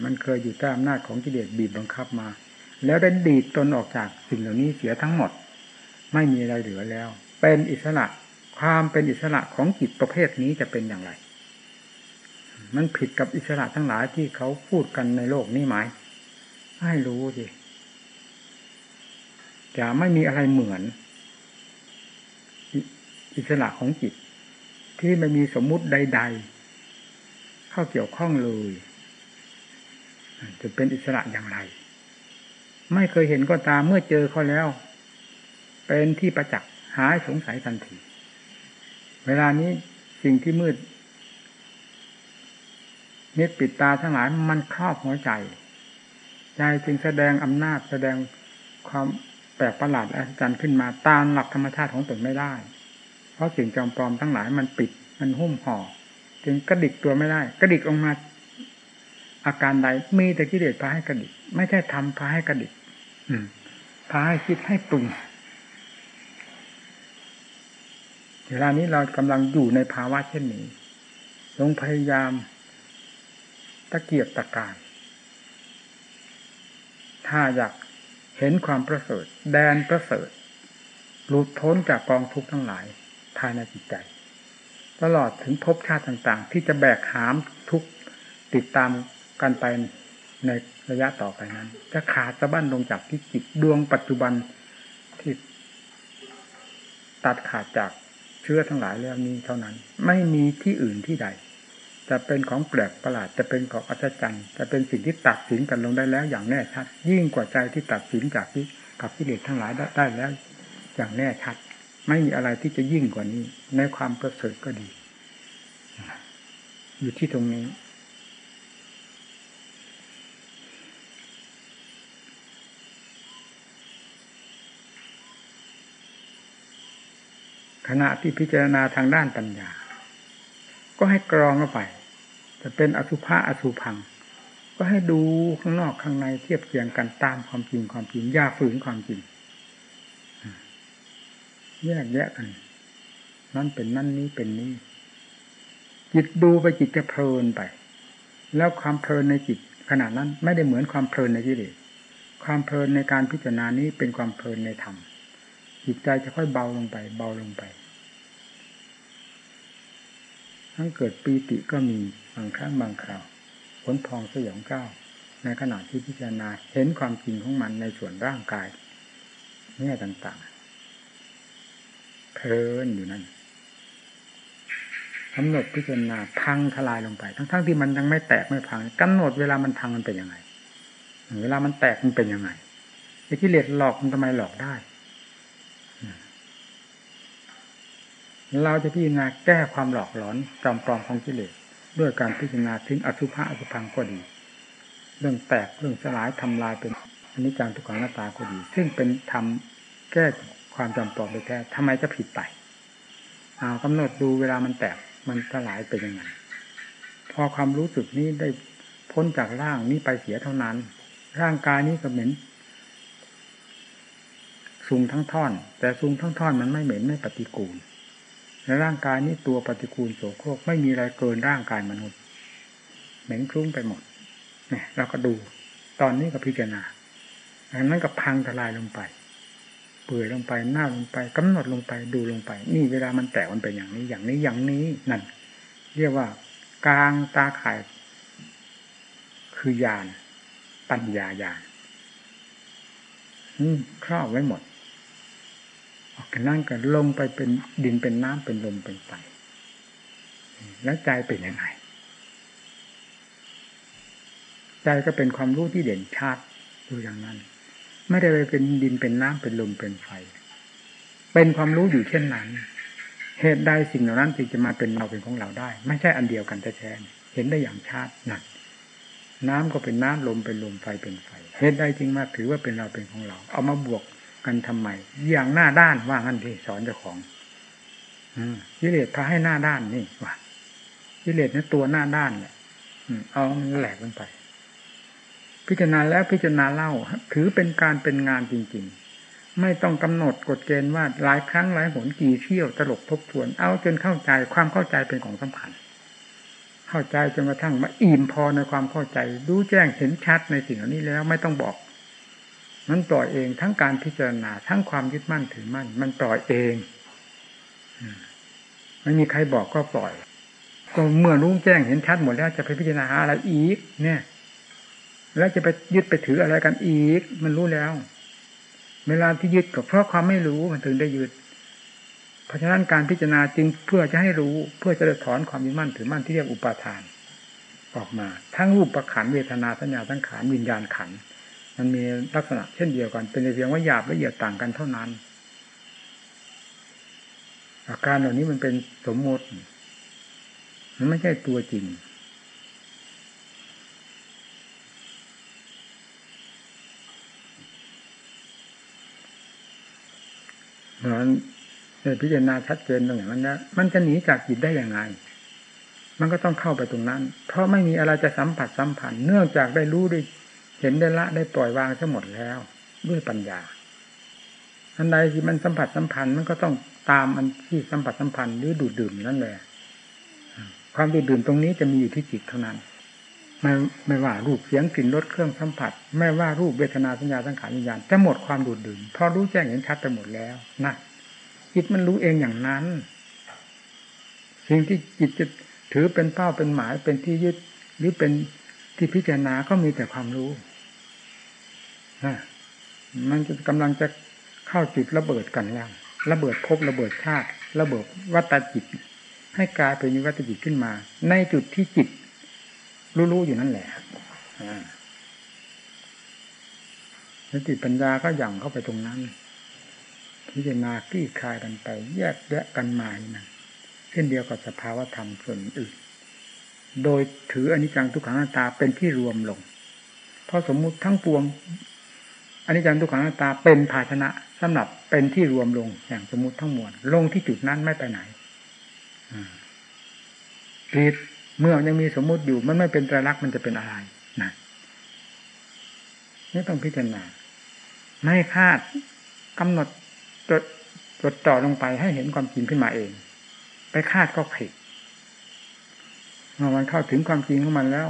มันเคยอยู่ใต้อำนาจของกิเลสบีบบังคับมา แล้วได้ดีดตนออกจากสิ่งเหล่านี้เสียทั้งหมด ไม่มีอะไรเหลือแล้ว เป็นอิสระความเป็นอิสระของจิตประเภทนี้จะเป็นอย่างไร มันผิดกับอิสระทั้งหลายที่เขาพูดกันในโลกนี้ไหมให้รู้สิจะไม่มีอะไรเหมือน อิสระของจิต ที่ไม่มีสมมุติใด ๆ เข้าเกี่ยวข้องเลย จะเป็นอิสระอย่างไร ไม่เคยเห็นก็ตามเมื่อเจอเขาแล้ว เป็นที่ประจักษ์หายสงสัยทันที เวลานี้สิ่งที่มืดมิดปิดตาทั้งหลายมันครอบหัวใจ ใจจึงแสดงอำนาจแสดงความแปลกประหลาดอัศจรรย์ขึ้นมาตามหลักธรรมชาติของตนไม่ได้ เพราะสิ่งจอมปลอมทั้งหลายมันปิดมันหุ้มห่อ จึงกระดิกตัวไม่ได้ กระดิกออกมา อาการใดมีแต่กิเลสพาให้กระดิกไม่ใช่ทำพาให้กระดิกอืมพาให้คิดให้ปรุงเวลานี้เรากำลังอยู่ในภาวะเช่นนี้ลงพยายามตะเกียบตะการ ถ้าอยากเห็นความประเสริฐ แดนประเสริฐหลุดพ้นจากกองทุกข์ทั้งหลายภายในจิตใจ ตลอดถึงภพชาติต่างๆ ที่จะแบกหามทุกติดตาม กันไปในระยะต่อไปนั้น จะขาดสะบั้นลงจากที่จิตดวงปัจจุบันที่ตัดขาดจากเชื้อทั้งหลายแล้วนี้เท่านั้น ไม่มีที่อื่นที่ใด จะเป็นของแปลกประหลาดจะเป็นของอัศจรรย์จะเป็นสิ่งที่ตัดสินกันลงได้แล้วอย่างแน่ชัด ยิ่งกว่าใจที่ตัดสินจากที่กับกิเลสทั้งหลายได้แล้ว อย่างแน่ชัด ไม่มีอะไรที่จะยิ่งกว่านี้ ในความประเสริฐก็ดี อยู่ที่ตรงนี้ ขณะที่พิจารณาทางด้านปัญญา ก็ให้กรองเข้าไป จะเป็นอสุภะอสุพัง ก็ให้ดูข้างนอกข้างในเทียบเคียงกันตามความจริงความจริงย่าฝืนความจริง แยกแยะกัน นั่นเป็นนั่นนี้เป็นนี้ จิตดูไปจิตจะเพลินไป แล้วความเพลินในจิตขณะนั้นไม่ได้เหมือนความเพลินในกิเลสความเพลินในการพิจารณานี้เป็นความเพลินในธรรม จิตใจจะค่อยเบาลงไป เบาลงไป ทั้งเกิดปีติก็มีบางครั้งบางคราวผลพองสยองก้าวในขณะที่พิจารณาเห็นความจริงของมันในส่วนร่างกายเนี่ยต่างๆเพลินอยู่นั่นกำหนดพิจารณาพังทลายลงไป ทั้งๆทที่มันยังไม่แตกไม่พังกำหนดเวลามันพังมันเป็นยังไง เวลามันแตกมันเป็นยังไงไอ้ที่เลดหลอกมันทำไมหลอกได้ เราจะพิจารณาแก้ความหลอกหลอนจอมปลอมของกิเลสด้วยการพิจารณาถึงอสุภะอสุพังก็ดี เรื่องแตกเรื่องสลายทำลายเป็นอนิจจังทุกขังหน้าตาก็ดี ซึ่งเป็นทำแก้ความจำปลอมไปแท้ทำไมจะผิดไปเอากำหนดดูเวลามันแตกมันสลายเป็นยังไงพอความรู้สึกนี้ได้พ้นจากร่างนี้ไปเสียเท่านั้น ร่างกายนี้ก็เหม็นซุงทั้งท่อน แต่ซุงทั้งท่อนมันไม่เหม็นไม่ปฏิกูล ในร่างกายนี้ตัวปฏิกูลโสโครกไม่มีอะไรเกินร่างกายมนุษย์ เหม็นคลุ้งไปหมดเนี่ยเราก็ดู ตอนนี้ก็พิจารณาอันนั้นก็พังทลายลงไป เปื่อยลงไปหน้าลงไปกำหนดลงไปดูลงไป นี่เวลามันแตกมันเป็นอย่างนี้อย่างนี้อย่างนี้นั่น เรียกว่ากลางตาข่าย คือยานปัญญายานครอบไว้หมด นั่นก็ลงไปเป็นดินเป็นน้ำเป็นลมเป็นไฟแล้วใจเป็นยังไงใจก็เป็นความรู้ที่เด่นชัดอยู่อย่างนั้น ไม่ได้ไปเป็นดินเป็นน้ำเป็นลมเป็นไฟ เป็นความรู้อยู่เช่นนั้น เหตุใดสิ่งเหล่านั้นจึงจะมาเป็นเราเป็นของเราได้ ไม่ใช่อันเดียวกันแท้ๆเห็นได้อย่างชัดนั่นน้ำก็เป็นน้ำลมเป็นลมไฟเป็นไฟเหตุใดจึงมาถือว่าเป็นเราเป็นของเรา เอามาบวก กันทำไม อย่างหน้าด้านว่างั้นที่สอนเจ้าของกิเลสพาให้หน้าด้านนี่ว่ากิเลสนี่ตัวหน้าด้านเนี่ยเอามันแหลกลงไป พิจารณาแล้วพิจารณาเล่า ถือเป็นการเป็นงานจริง ๆ ไม่ต้องกำหนดกฎเกณฑ์ว่าหลายครั้งหลายหนกี่เที่ยวตลกทบทวน เอาจนเข้าใจความเข้าใจเป็นของสำคัญ เข้าใจจนกระทั่งมาอิ่มพอในความเข้าใจ รู้แจ้งเห็นชัดในสิ่งเหล่านี้แล้ว ไม่ต้องบอก มันปล่อยเองทั้งการพิจารณาทั้งความยึดมั่นถือมั่น มันปล่อยเองไม่มีใครบอกก็ปล่อย ก็เมื่อรู้แจ้งเห็นชัดหมดแล้วจะไปพิจารณาอะไรอีก เนี่ย แล้วจะไปยึดไปถืออะไรกันอีก มันรู้แล้ว เวลาที่ยึดก็เพราะความไม่รู้มันถึงได้ยึดเพราะฉะนั้นการพิจารณาจึงเพื่อจะให้รู้เพื่อจะถอนความยึดมั่นถือมั่นที่เรียกอุปาทาน ออกมา ทั้งรูปประขันเวทนาสัญญาสังขารวิญญาณขันธ์ มันมีลักษณะเช่นเดียวกัน เป็นเพียงว่าหยาบละเอียดต่างกันเท่านั้น อาการเหล่านี้มันเป็นสมมติ มันไม่ใช่ตัวจริง เพราะนั้นพิจารณาชัดเจนตรงอย่างนั้นนะมันจะหนีจากจิตได้อย่างไงมันก็ต้องเข้าไปตรงนั้น เพราะไม่มีอะไรจะสัมผัสสัมพันธ์เนื่องจากได้รู้ได้ เห็นได้ละได้ปล่อยวางทั้งหมดแล้ว ด้วยปัญญาอันใดที่มันสัมผัสสัมพันธ์มันก็ต้องตามอันที่สัมผัสสัมพันธ์หรือดูดดื่มนั่นแหละความดูดดื่มตรงนี้จะมีอยู่ที่จิตเท่านั้นไม่ไม่ว่ารูปเสียงกลิ่นรสเครื่องสัมผัส ไม่ว่ารูปเวทนาสัญญาสังขารวิญญาณจะหมดความดูดดื่มพอรู้แจ้งเห็นชัดไปหมดแล้วนะจิตมันรู้เองอย่างนั้น สิ่งที่จิตจะถือเป็นเป้าเป็นหมายเป็นที่ยึดหรือเป็น ที่พิจารณาก็มีแต่ความรู้มันจะกำลังจะเข้าจุดระเบิดกันแล้วระเบิดภพระเบิดชาติ ระเบิดวัตจิต ให้กลายเป็นวัตจิตขึ้นมา ในจุดที่จิต รู้ๆอยู่นั่นแหละสติปัญญาก็ย่างเข้าไปตรงนั้น พิจารณาคลี่คลายกันไป แยกแยะกันมานะเช่นเดียวกับสภาวธรรมส่วนอื่น โดยถืออนิจจังทุกขังนาตาเป็นที่รวมลง เพราะสมมุติทั้งปวงอนิจจังทุกขังนาตาเป็นภาชนะสำหรับเป็นที่รวมลงอย่างสมมติทั้งมวลลงที่จุดนั้นไม่ไปไหนผิดเมื่อยังมีสมมุติอยู่มันไม่เป็นตรลักษณ์มันจะเป็นอะไรนะนี่ต้องพิจารณาไม่คาดกำหนดจดจดจ่อลงไปให้เห็นความจริงขึ้นมาเอง ไปคาดก็ผิด เมื่อมันเข้าถึงความจริงของมันแล้ว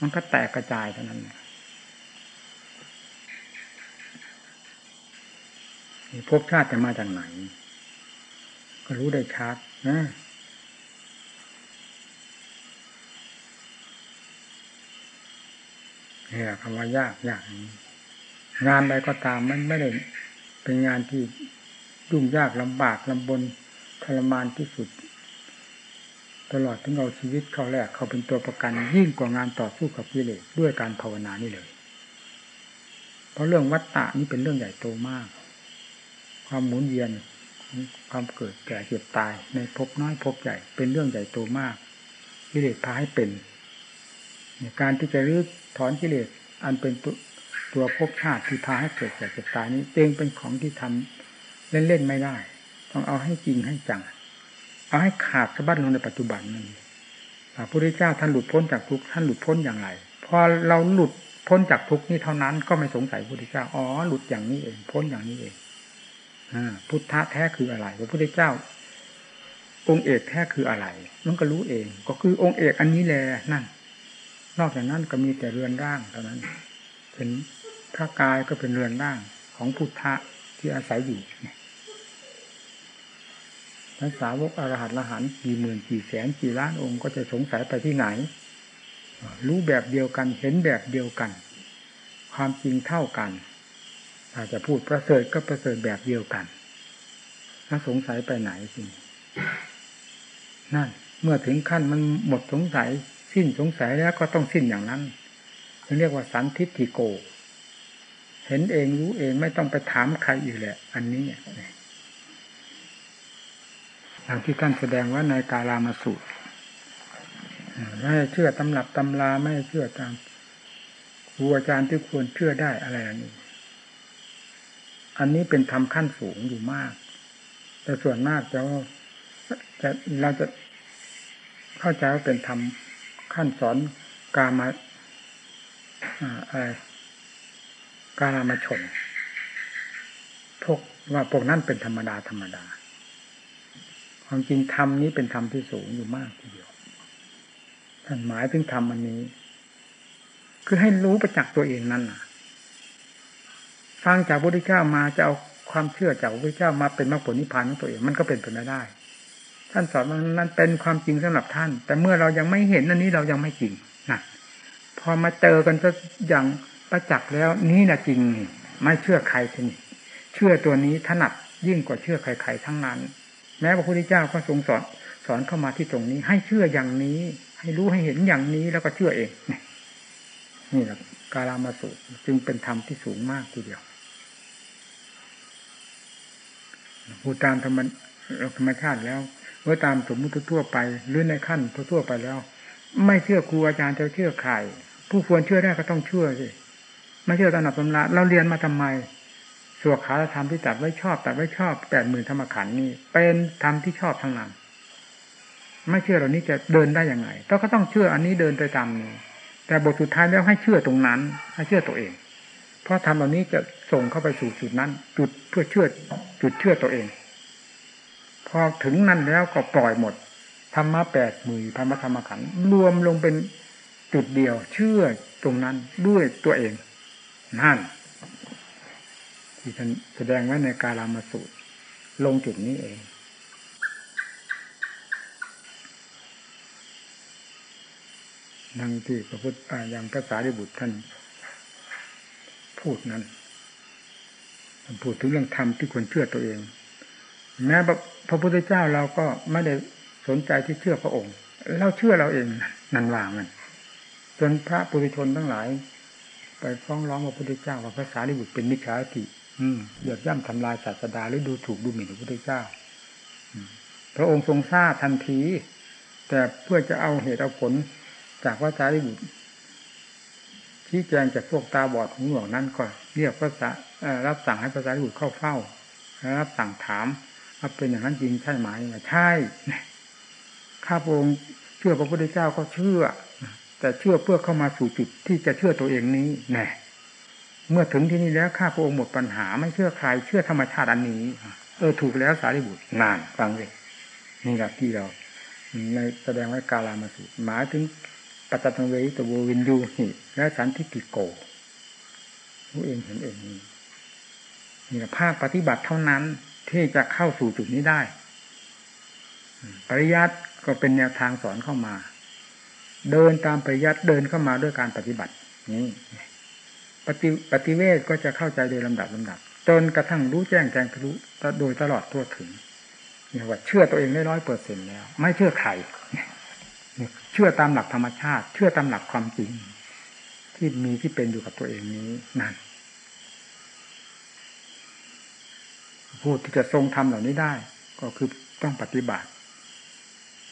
มันก็แตกกระจายเท่านั้นภพชาติจะมาจากไหน ก็รู้ได้ชัดนะนี่แหละคำว่ายากยากงานใดก็ตามมันไม่ได้เป็นงานที่ยุ่งยากลำบากลำบนทรมานที่สุด ตลอดถึงเอาชีวิตเขาแรกเขาเป็นตัวประกัน ยิ่งกว่างานต่อสู้กับกิเลสด้วยการภาวนานี่เลย เพราะเรื่องวัฏฏะนี่เป็นเรื่องใหญ่โตมาก ความหมุนเวียนความเกิดแก่เจ็บตายในภพน้อยภพใหญ่เป็นเรื่องใหญ่โตมากกิเลสพาให้เป็นการที่จะรื้อถอนกิเลสอันเป็นตัวภพชาติที่พาให้เกิดแก่เจ็บตายนี้เองเป็นของที่ทำเล่นๆไม่ได้ ต้องเอาให้จริงให้จัง เอาให้ขาดสะบั้นลงในปัจจุบันนั่นพระพุทธเจ้าท่านหลุดพ้นจากทุกท่านหลุดพ้นอย่างไร พอเราหลุดพ้นจากทุกนี้เท่านั้นก็ไม่สงสัยพระพุทธเจ้า อ๋อ หลุดอย่างนี้เอง พ้นอย่างนี้เองพุทธะแท้คืออะไร พระพุทธเจ้า องค์เอกแท้คืออะไร มันก็รู้เอง ก็คือองค์เอกอันนี้แหละนั่น นอกจากนั้นก็มีแต่เรือนร่างเท่านั้น เป็นพระกายก็เป็นเรือนร่างของพุทธะที่อาศัยอยู่ พระสาวกอรหัตละหันกี่หมื่นกี่แสนกี่ล้านองค์ก็จะสงสัยไปที่ไหน รู้แบบเดียวกันเห็นแบบเดียวกัน ความจริงเท่ากันถ้าจะพูดประเสริฐก็ประเสริฐแบบเดียวกันถ้าสงสัยไปไหนสินั่น เมื่อถึงขั้นมันหมดสงสัย สิ้นสงสัยแล้วก็ต้องสิ้นอย่างนั้นเรียกว่าสันทิฏฐิโก เห็นเองรู้เองไม่ต้องไปถามใครอีกแหละ อันนี้ อย่างที่ท่านแสดงว่าในกาลามาสูตรไม่เชื่อตำหลับตำลาไม่เชื่อตามครูอาจารย์ที่ควรเชื่อได้อะไรอันนี้อันนี้เป็นธรรมขั้นสูงอยู่มาก แต่ส่วนมากจะจะเราจะเข้าใจว่าเป็นธรรมขั้นสอนกามาอะไรกามาชนพวกว่าพวกนั้นเป็นธรรมดาธรรมดา ความจริงธรรมนี้เป็นธรรมที่สูงอยู่มากทีเดียวท่านหมายถึงธรรมอันนี้ คือให้รู้ประจักษ์ตัวเองนั่นน่ะฟังจากพระพุทธเจ้ามาจะเอาความเชื่อจากพระพุทธเจ้ามาเป็นมรรคผลนิพพานของตัวเองมันก็เป็นไปไม่ได้ ท่านสอนว่านั้นเป็นความจริงสำหรับท่าน แต่เมื่อเรายังไม่เห็นอันนี้เรายังไม่จริงนะพอมาเจอกันก็อย่างประจักษ์แล้ว นี่นะจริงนี่ไม่เชื่อใครทีนี่เชื่อตัวนี้ถนัดยิ่งกว่าเชื่อใครๆทั้งนั้น แม้พระพุทธเจ้าก็ทรงสอนสอนเข้ามาที่ตรงนี้ ให้เชื่ออย่างนี้ ให้รู้ให้เห็นอย่างนี้แล้วก็เชื่อเองนี่แหละกาลามาสุจึงเป็นธรรมที่สูงมากทีเดียวพูดตามธรรมธรรมชาติแล้วเมื่อตามสมมุติทั่วไป หรือในขั้นทั่วไปแล้ว ไม่เชื่อครูอาจารย์จะเชื่อใครผู้ควรเชื่อได้ก็ต้องเชื่อสิไม่เชื่อตำหนักตำราเราเรียนมาทำไม ส่วนขาธรรมที่ตัดไว้ชอบตัดไว้ชอบแปดหมื่นธรรมขันนี่เป็นธรรมที่ชอบทั้งนั้นไม่เชื่อเหล่านี้จะเดินได้ยังไงเราก็ต้องเชื่ออันนี้เดินไปตามนี้ แต่บทสุดท้ายแล้วให้เชื่อตรงนั้น ให้เชื่อตัวเอง เพราะธรรมเหล่านี้จะส่งเข้าไปสู่จุดนั้น จุดเพื่อเชื่อจุดเชื่อตัวเอง พอถึงนั่นแล้วก็ปล่อยหมดธรรมะแปดหมื่นธรรมธรรมขันรวมลงเป็นจุดเดียว เชื่อตรงนั้นด้วยตัวเองนั่น ที่ท่านแสดงไว้ในกาลามาสูตร ลงจุดนี้เองนั่งที่พระพุทธอย่างภาษาดิบุตรท่านพูดนั้นท่านพูดถึงเรื่องธรรมที่ควรเชื่อตัวเอง แม้พระพุทธเจ้าเราก็ไม่ได้สนใจที่เชื่อพระองค์ เราเชื่อเราเองนันว่ามัน จนพระปุถุชนทั้งหลาย ไปฟ้องร้องพระพุทธเจ้าว่าภาษาลิบุตรเป็นมิจฉาทิอืม เหยียบย่ำทำลายศาสดาหรือดูถูกดูหมิ่นพระพุทธเจ้าพระองค์ทรงทราบทันที แต่เพื่อจะเอาเหตุเอาผลจากพระสารีบุตรชี้แจงจากพวกตาบอดของหลวงนั้นก็เรียกพระสารับสั่งให้พระสารีบุตรเข้าเฝ้ารับสั่งถามว่าเป็นอย่างนั้นจริงใช่ไหมใช่ข้าพระองค์เชื่อพระพุทธเจ้าก็เชื่อ แต่เชื่อเพื่อเข้ามาสู่จุดที่จะเชื่อตัวเองนี้แน่ เมื่อถึงที่นี่แล้วข้าพระองค์หมดปัญหา ไม่เชื่อใครเชื่อธรรมชาติอันนี้เออถูกแล้วสารีบุตรนานฟังเลยนี่แหละที่เราในแสดงไว้กาลามาสุหมายถึงปัจจังเวตโววินยูหิและสันทิติโกรู้เองเห็นเองนี่นี่แหละภาคปฏิบัติเท่านั้นที่จะเข้าสู่จุดนี้ได้ ปริยัติก็เป็นแนวทางสอนเข้ามา เดินตามปริยัติเดินเข้ามาด้วยการปฏิบัตินี้ ปฏิปฏิเวทก็จะเข้าใจโดยลำดับลำดับ จนกระทั่งรู้แจ้งแจ้งทะลุโดยตลอดทั่วถึงเนี่ยว่าเชื่อตัวเองได้ร้อยเปอร์เซ็นแล้ว ไม่เชื่อใครเชื่อตามหลักธรรมชาติ เชื่อตามหลักความจริง ที่มีที่เป็นอยู่กับตัวเองนี้นั่นผู้ที่จะทรงทำเหล่านี้ได้ ก็คือต้องปฏิบัติ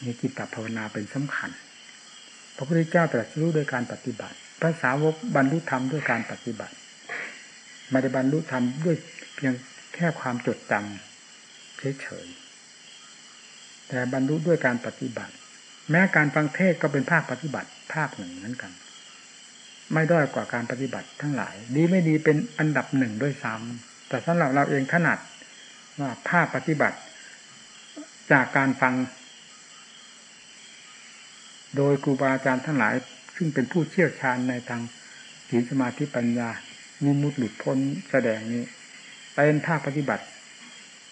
มีจิตภาวนาเป็นสำคัญ พระพุทธเจ้าตรัสรู้โดยการปฏิบัติ พระสาวกบรรลุธรรมด้วยการปฏิบัติไม่ได้บรรลุธรรมด้วยเพียงแค่ความจดจำเฉยๆแต่บรรลุด้วยการปฏิบัติ แม้การฟังเทศก็เป็นภาคปฏิบัติภาคหนึ่งเหมือนกัน ไม่ด้อยกว่าการปฏิบัติทั้งหลาย ดีไม่ดีเป็นอันดับหนึ่งด้วยซ้ำแต่สำหรับเราเองถนัดว่าภาคปฏิบัติ จากการฟัง โดยครูบาอาจารย์ทั้งหลาย ซึ่งเป็นผู้เชี่ยวชาญในทางศีลสมาธิปัญญามีมุดหลุดพ้นแสดงนี้ เป็นภาคปฏิบัติ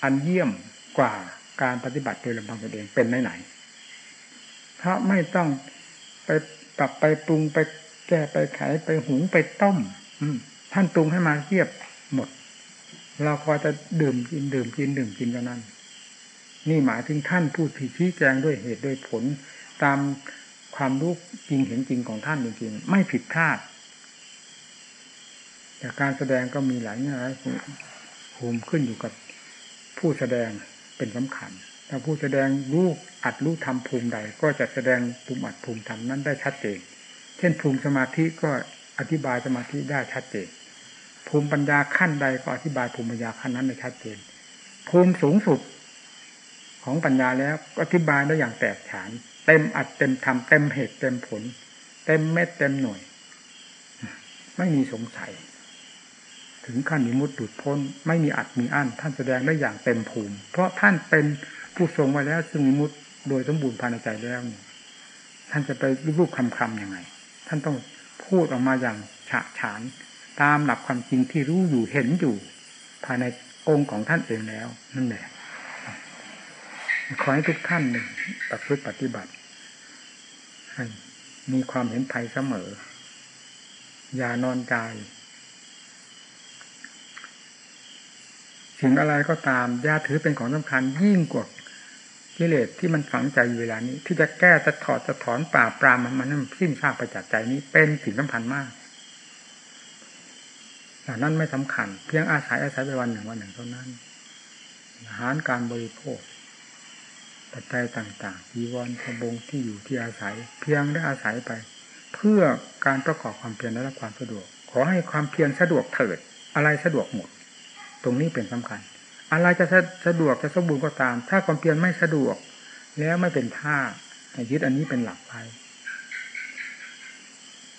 อันเยี่ยมกว่าการปฏิบัติโดยลำพังตัวเองเป็นไหนไหนเพราะไม่ต้องไปปรับไปปรุงไปแก้ไปไขไปหุงไปต้มท่านปรุงให้มาเรียบหมด เราพอจะดื่มกินดื่มกินดื่มกินเท่านั้น นี่หมายถึงท่านผู้ที่ชี้แจงด้วยเหตุด้วยผลตาม ความรู้จริงเห็นจริงของท่านจริงๆไม่ผิดพลาดแต่การแสดงก็มีหลายแง่หลายภูมิขึ้นอยู่กับผู้แสดงเป็นสำคัญ ถ้าผู้แสดงรู้อัดรู้ทำภูมิใด ก็จะแสดงภูมิอัดภูมิทำนั้นได้ชัดเจน เช่นภูมิสมาธิก็อธิบายสมาธิได้ชัดเจน ภูมิปัญญาขั้นใดก็อธิบายภูมิปัญญาขั้นนั้นได้ชัดเจน ภูมิสูงสุดของปัญญาแล้วอธิบายได้อย่างแตกฉาน เต็มอัดเต็มทำเต็มเหตุเต็มผล เต็มเม็ดเต็มหน่วย ไม่มีสงสัย ถึงขั้นมีมุดดุดพ้น ไม่มีอัดมีอั้นท่านแสดงได้อย่างเต็มภูมิ เพราะท่านเป็นผู้ทรงไว้แล้วซึ่งมุดโดยสมบูรณ์ภายในใจแล้วท่านจะไปรูปคำคำยังไง ท่านต้องพูดออกมาอย่างฉะฉาน ตามหลักความจริงที่รู้อยู่เห็นอยู่ ภายในองค์ของท่านเองแล้วนั่นแหละขอให้ทุกท่านหนึ่งประพฤติปฏิบัติ มีความเห็นภัยเสมอ อย่านอนใจ สิ่งอะไรก็ตามย่าถือเป็นของสำคัญยิ่งกว่ากิเลสที่มันฝังใจอยู่เวลานี้ ที่จะแก้จะถอดจะถอนป่าปรามมันมันสิ้นซากไปจากใจนี้เป็นสิ่งสำคัญมากแต่นั้นไม่สำคัญ เพียงอาศัยอาศัยไปวันหนึ่งวันหนึ่งเท่านั้น อาหารการบริโภค ปัจจัยต่างๆจีวรกระบงที่อยู่ที่อาศัย เพียงได้อาศัยไป เพื่อการประกอบความเพียรและความสะดวก ขอให้ความเพียรสะดวกเถิด อะไรสะดวกหมด ตรงนี้เป็นสำคัญ อะไรจะสะดวกจะสมบูรณ์ก็ตาม ถ้าความเพียรไม่สะดวก แล้วไม่เป็นท่ายึดอันนี้เป็นหลักไป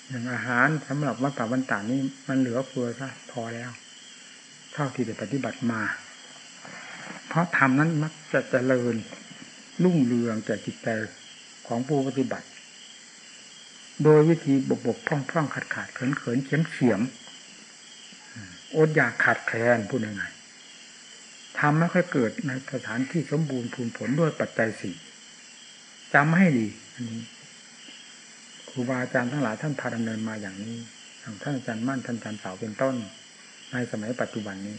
อย่างอาหารสำหรับวัตถุวันตานี้มันเหลือเฟือซะพอแล้ว เท่าที่ได้ปฏิบัติมา เพราะธรรมนั้นมักจะเจริญ รุ่งเรืองแก่จิตใจของผู้ปฏิบัติ โดยวิธีบกบกพร่องพร่องขาดขาดเขินเขินเขียมเขียมอดอยากขาดแคลนพูดยังไงทำไม่ค่อยเกิดในสถานที่สมบูรณ์พูนผลด้วยปัจจัยสี่จำให้ดี อันนี้ครูบาอาจารย์ทั้งหลายท่านพาดำเนินมาอย่างนี้ท่านอาจารย์มั่นท่านอาจารย์เสาเป็นต้น ในสมัยปัจจุบันนี้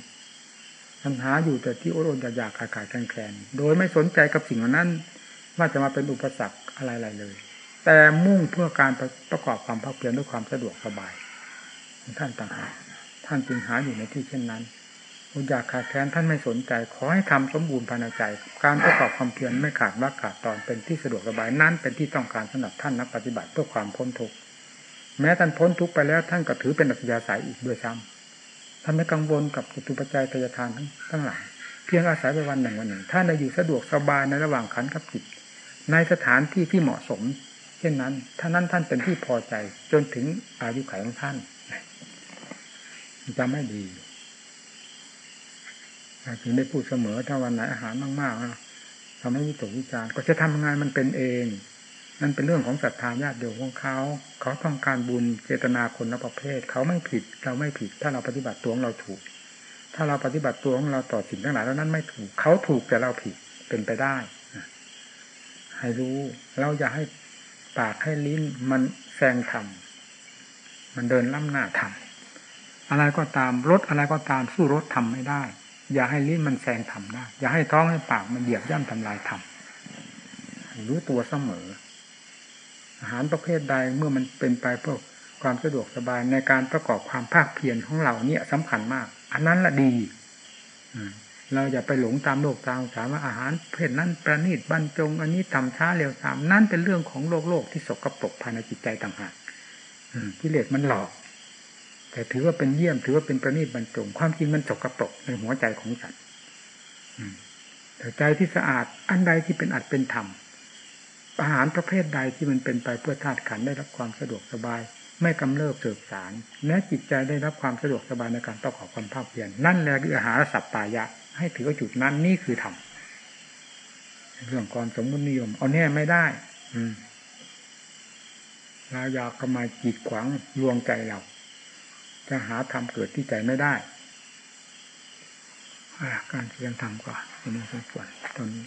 ปัญหาอยู่แต่ที่โอดอยากขาดขาดแคลนโดยไม่สนใจกับสิ่งนั้น ว่าจะมาเป็นอุปสรรคอะไรๆเลย แต่มุ่งเพื่อการประกอบความภาคเพียรด้วยความสะดวกสบายท่านต่างหากท่านจึงหาอยู่ในที่เช่นนั้นอุอยากขาดแคลนท่านไม่สนใจ ขอให้ทำสมบูรณ์ภายในใจ การประกอบความเพียรไม่ขาดว่าขาดตอนเป็นที่สะดวกสบายนั่นเป็นที่ต้องการสำหรับท่านนักปฏิบัติเพื่อความพ้นทุกข์แม้ท่านพ้นทุกข์ไปแล้วท่านก็ถือเป็นอัศยาศัยอีกด้วยซ้ำ ท่านไม่กังวลกับจตุปัจจัยตยทานทั้งทั้งหลายเพียงอาศัยไปวันหนึ่งวันหนึ่งท่านได้อยู่สะดวกสบายในระหว่างขันกับจิต ในสถานที่ที่เหมาะสม เช่นนั้นท่านั้นท่านเป็นที่พอใจจนถึงอายุขัยของท่านจำไม่ดีถึงได้พูดเสมอถ้าวันไหนอาหารมากๆทำให้วิตกวิจารก็จะทำงานมันเป็นเอง นั่นเป็นเรื่องของศรัทธาญาติโยมของเขา เขาต้องการบุญเจตนาคนละประเภท เขาไม่ผิดเราไม่ผิด ถ้าเราปฏิบัติตัวของเราถูก ถ้าเราปฏิบัติตัวของเราต่อสิ่งทั้งหลายแล้วนั้นไม่ถูก เขาถูกแต่เราผิดเป็นไปได้ให้รู้เราอย่าให้ปากให้ลิ้นมันแซงทำมันเดินล้ำหน้าทำอะไรก็ตามรถอะไรก็ตามสู้รถทำไม่ได้ อย่าให้ลิ้นมันแซงทำได้ อย่าให้ท้องให้ปากมันเหยียบย่ำทำลายทำรู้ตัวเสมอ อาหารประเภทใดเมื่อมันเป็นไปเพื่อความสะดวกสบายในการประกอบความภาคเพียรของเราเนี่ยสำคัญมาก อันนั้นละดีเราอย่าไปหลงตามโลกตามสามว่าอาหารเพศนั้นประณีตบรรจง อันนี้ทำช้าเร็วตามนั่นเป็นเรื่องของโลกโลกที่สกรปรกภายในจิตใจต่างหากกิเลสมันหลอก แต่ถือว่าเป็นเยี่ยม ถือว่าเป็นประณีตบรรจง ความจริงมันสกรปรกในหัวใจของสัตว์แต่ใจที่สะอาดอันใดที่เป็นอัดเป็นธรรม อาหารประเภทใดที่มันเป็นไปเพื่อธาตุขันได้รับความสะดวกสบาย ไม่กำเริบเสบสารแม้จิตใจได้รับความสะดวกสบายในการประกอบความภาคเพียรนั่นแหละคืออาหารสัพปายะ ให้ถือว่าจุดนั้นนี่คือธรรมเรื่องความสมมตินิยม เอาแน่ไม่ได้ อืมลายากมาจีดขวางลวงใจเรา จะหาธรรมเกิดที่ใจไม่ได้การเรียนธรรมก่อนนี่สมควรตอนนี้